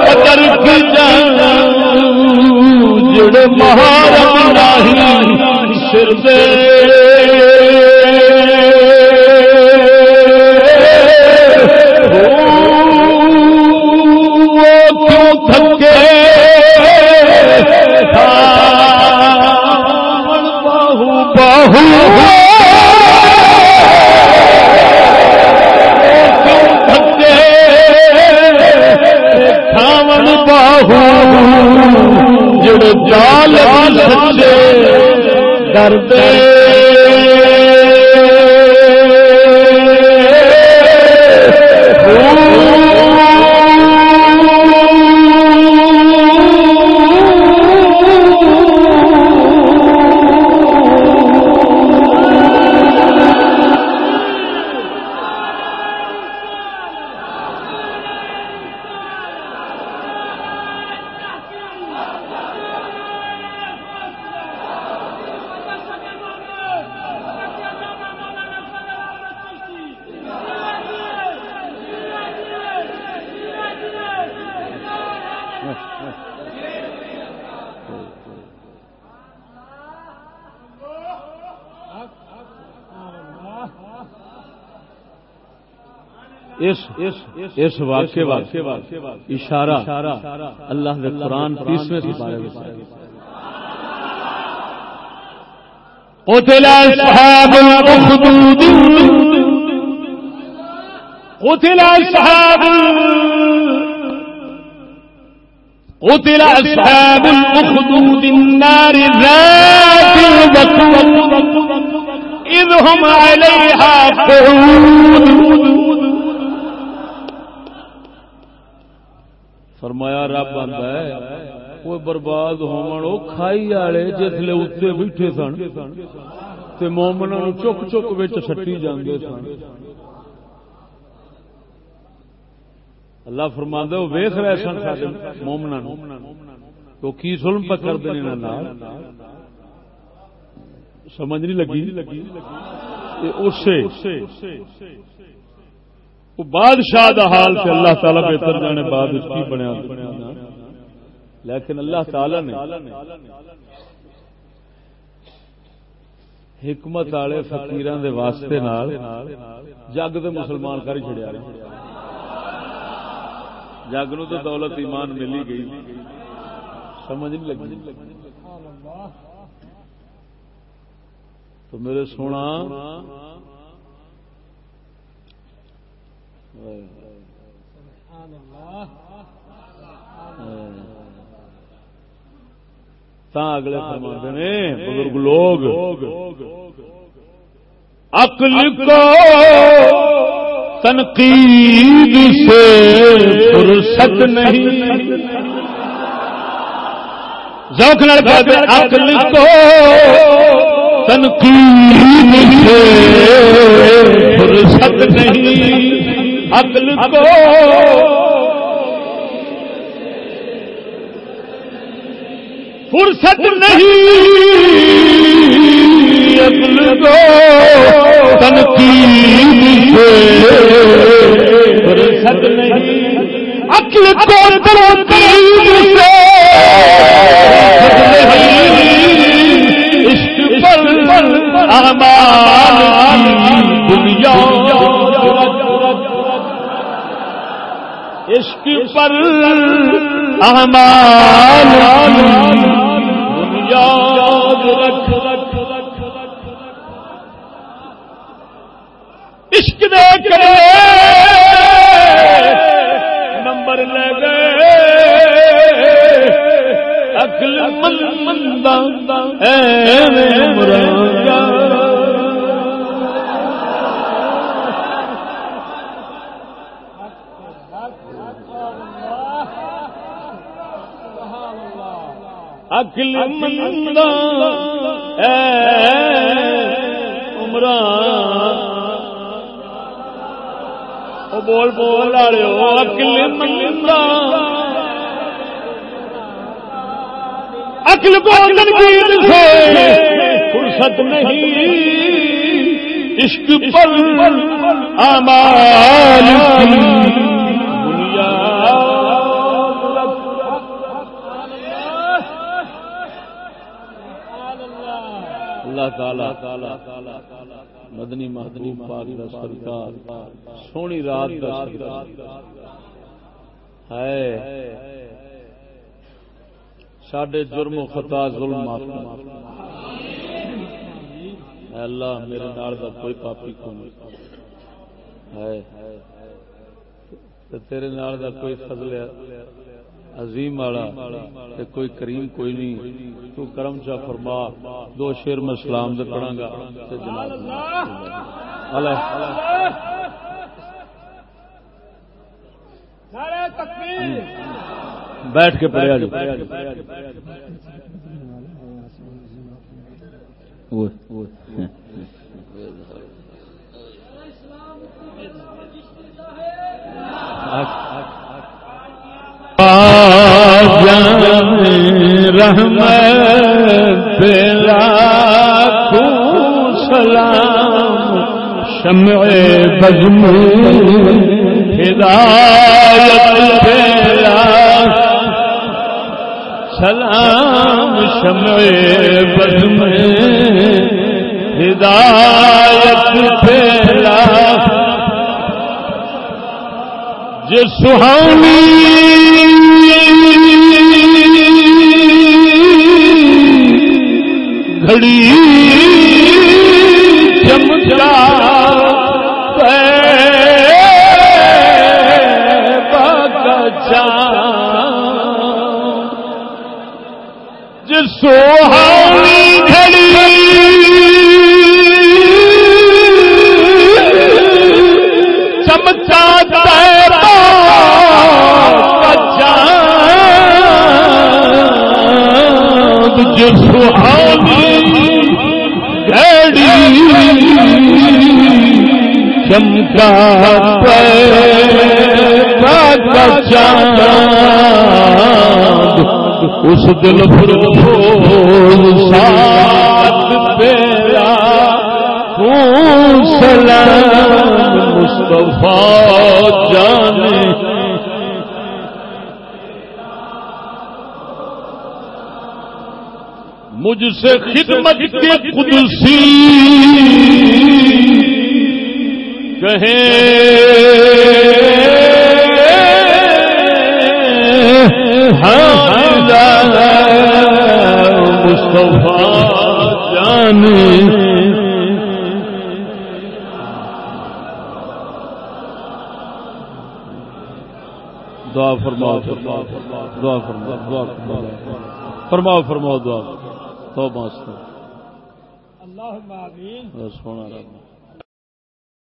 قدر جڑ مہارا بہار سر دے بہو بہو جڑ جال سچے ڈرتے اس واقعے اشارہ اللہ قرآن تیسویں سپارے قتل اصحاب الاخدود قتل اصحاب قتل اصحاب الاخدود النار ذات الوقود۔ اذ هم عليها قعود۔ فرمایا، رب آتا ہے وہ برباد ہو کھائی والے جسے اتنے بیٹھے سن مومنا چک چک سٹی جانے سن. اللہ فرما ویخ رہے سن مومنا تو کی سلم پکڑ دیں سمجھ نہیں لگی؟ اسے وہ بادشاہ دا حال سے اللہ تعالی بہتر جانے بعد اس کی بنیا لیکن اللہ تعالی نے حکمت والے فکیر واسطے جگ تو مسلمان کر چڑیا جگ نو تو دولت ایمان ملی گئی۔ سمجھ نہیں لگی۔ تو میرے سونا تا اگلے فرماتے نے بزرگ لوگ عقل کو تنقید سے فرصت نہیں ذوق لڑکا عقل کو تنقید سے فرصت نہیں عقل کو فرصت نہیں عقل کو تنقید سے فرصت نہیں۔ عقل کو تنقید سے عشق پر احمد یاد رکھ۔ عشق دے کے نمبر لے گئے۔ اکل مند مند اکل عمران۔ بول بول والے اکل مندا اکل کو تنقید سے فرصت نہیں، عشق پر آمال اللہ تعالی مدنی مہدنی پاک دا سرکار، سونی رات دا ہے سڈے جرم و خطا ظلم معاف اللہ، میرے نال دا کوئی پاپی کو نہیں ہے تیرے نال دا کوئی فضل عظیم والا کوئی کریم کوئی نہیں۔ تو کرم چا فرما دو شیر میں سلام دے پڑھا گا۔ بیٹھ کے پڑھیا جی رحم پیلا سلام شمع بزم ہدایت سلام شمع بزم ہدایت پیلا جس سہانی گھڑی چمچا جس سوہانی چمکا چاند اس دل فروز ساتھ پیرا سلام مصطفیٰ مجھ سے خدمت کے قدسی۔ کہیں ہاں، ہاں، مصطفیٰ جانے دعا فرماؤ فرماؤ، دعا فرماؤ دعا فرماؤ۔ فرماؤ فرماؤ، دعا۔ تو بس اللہ سونا رب۔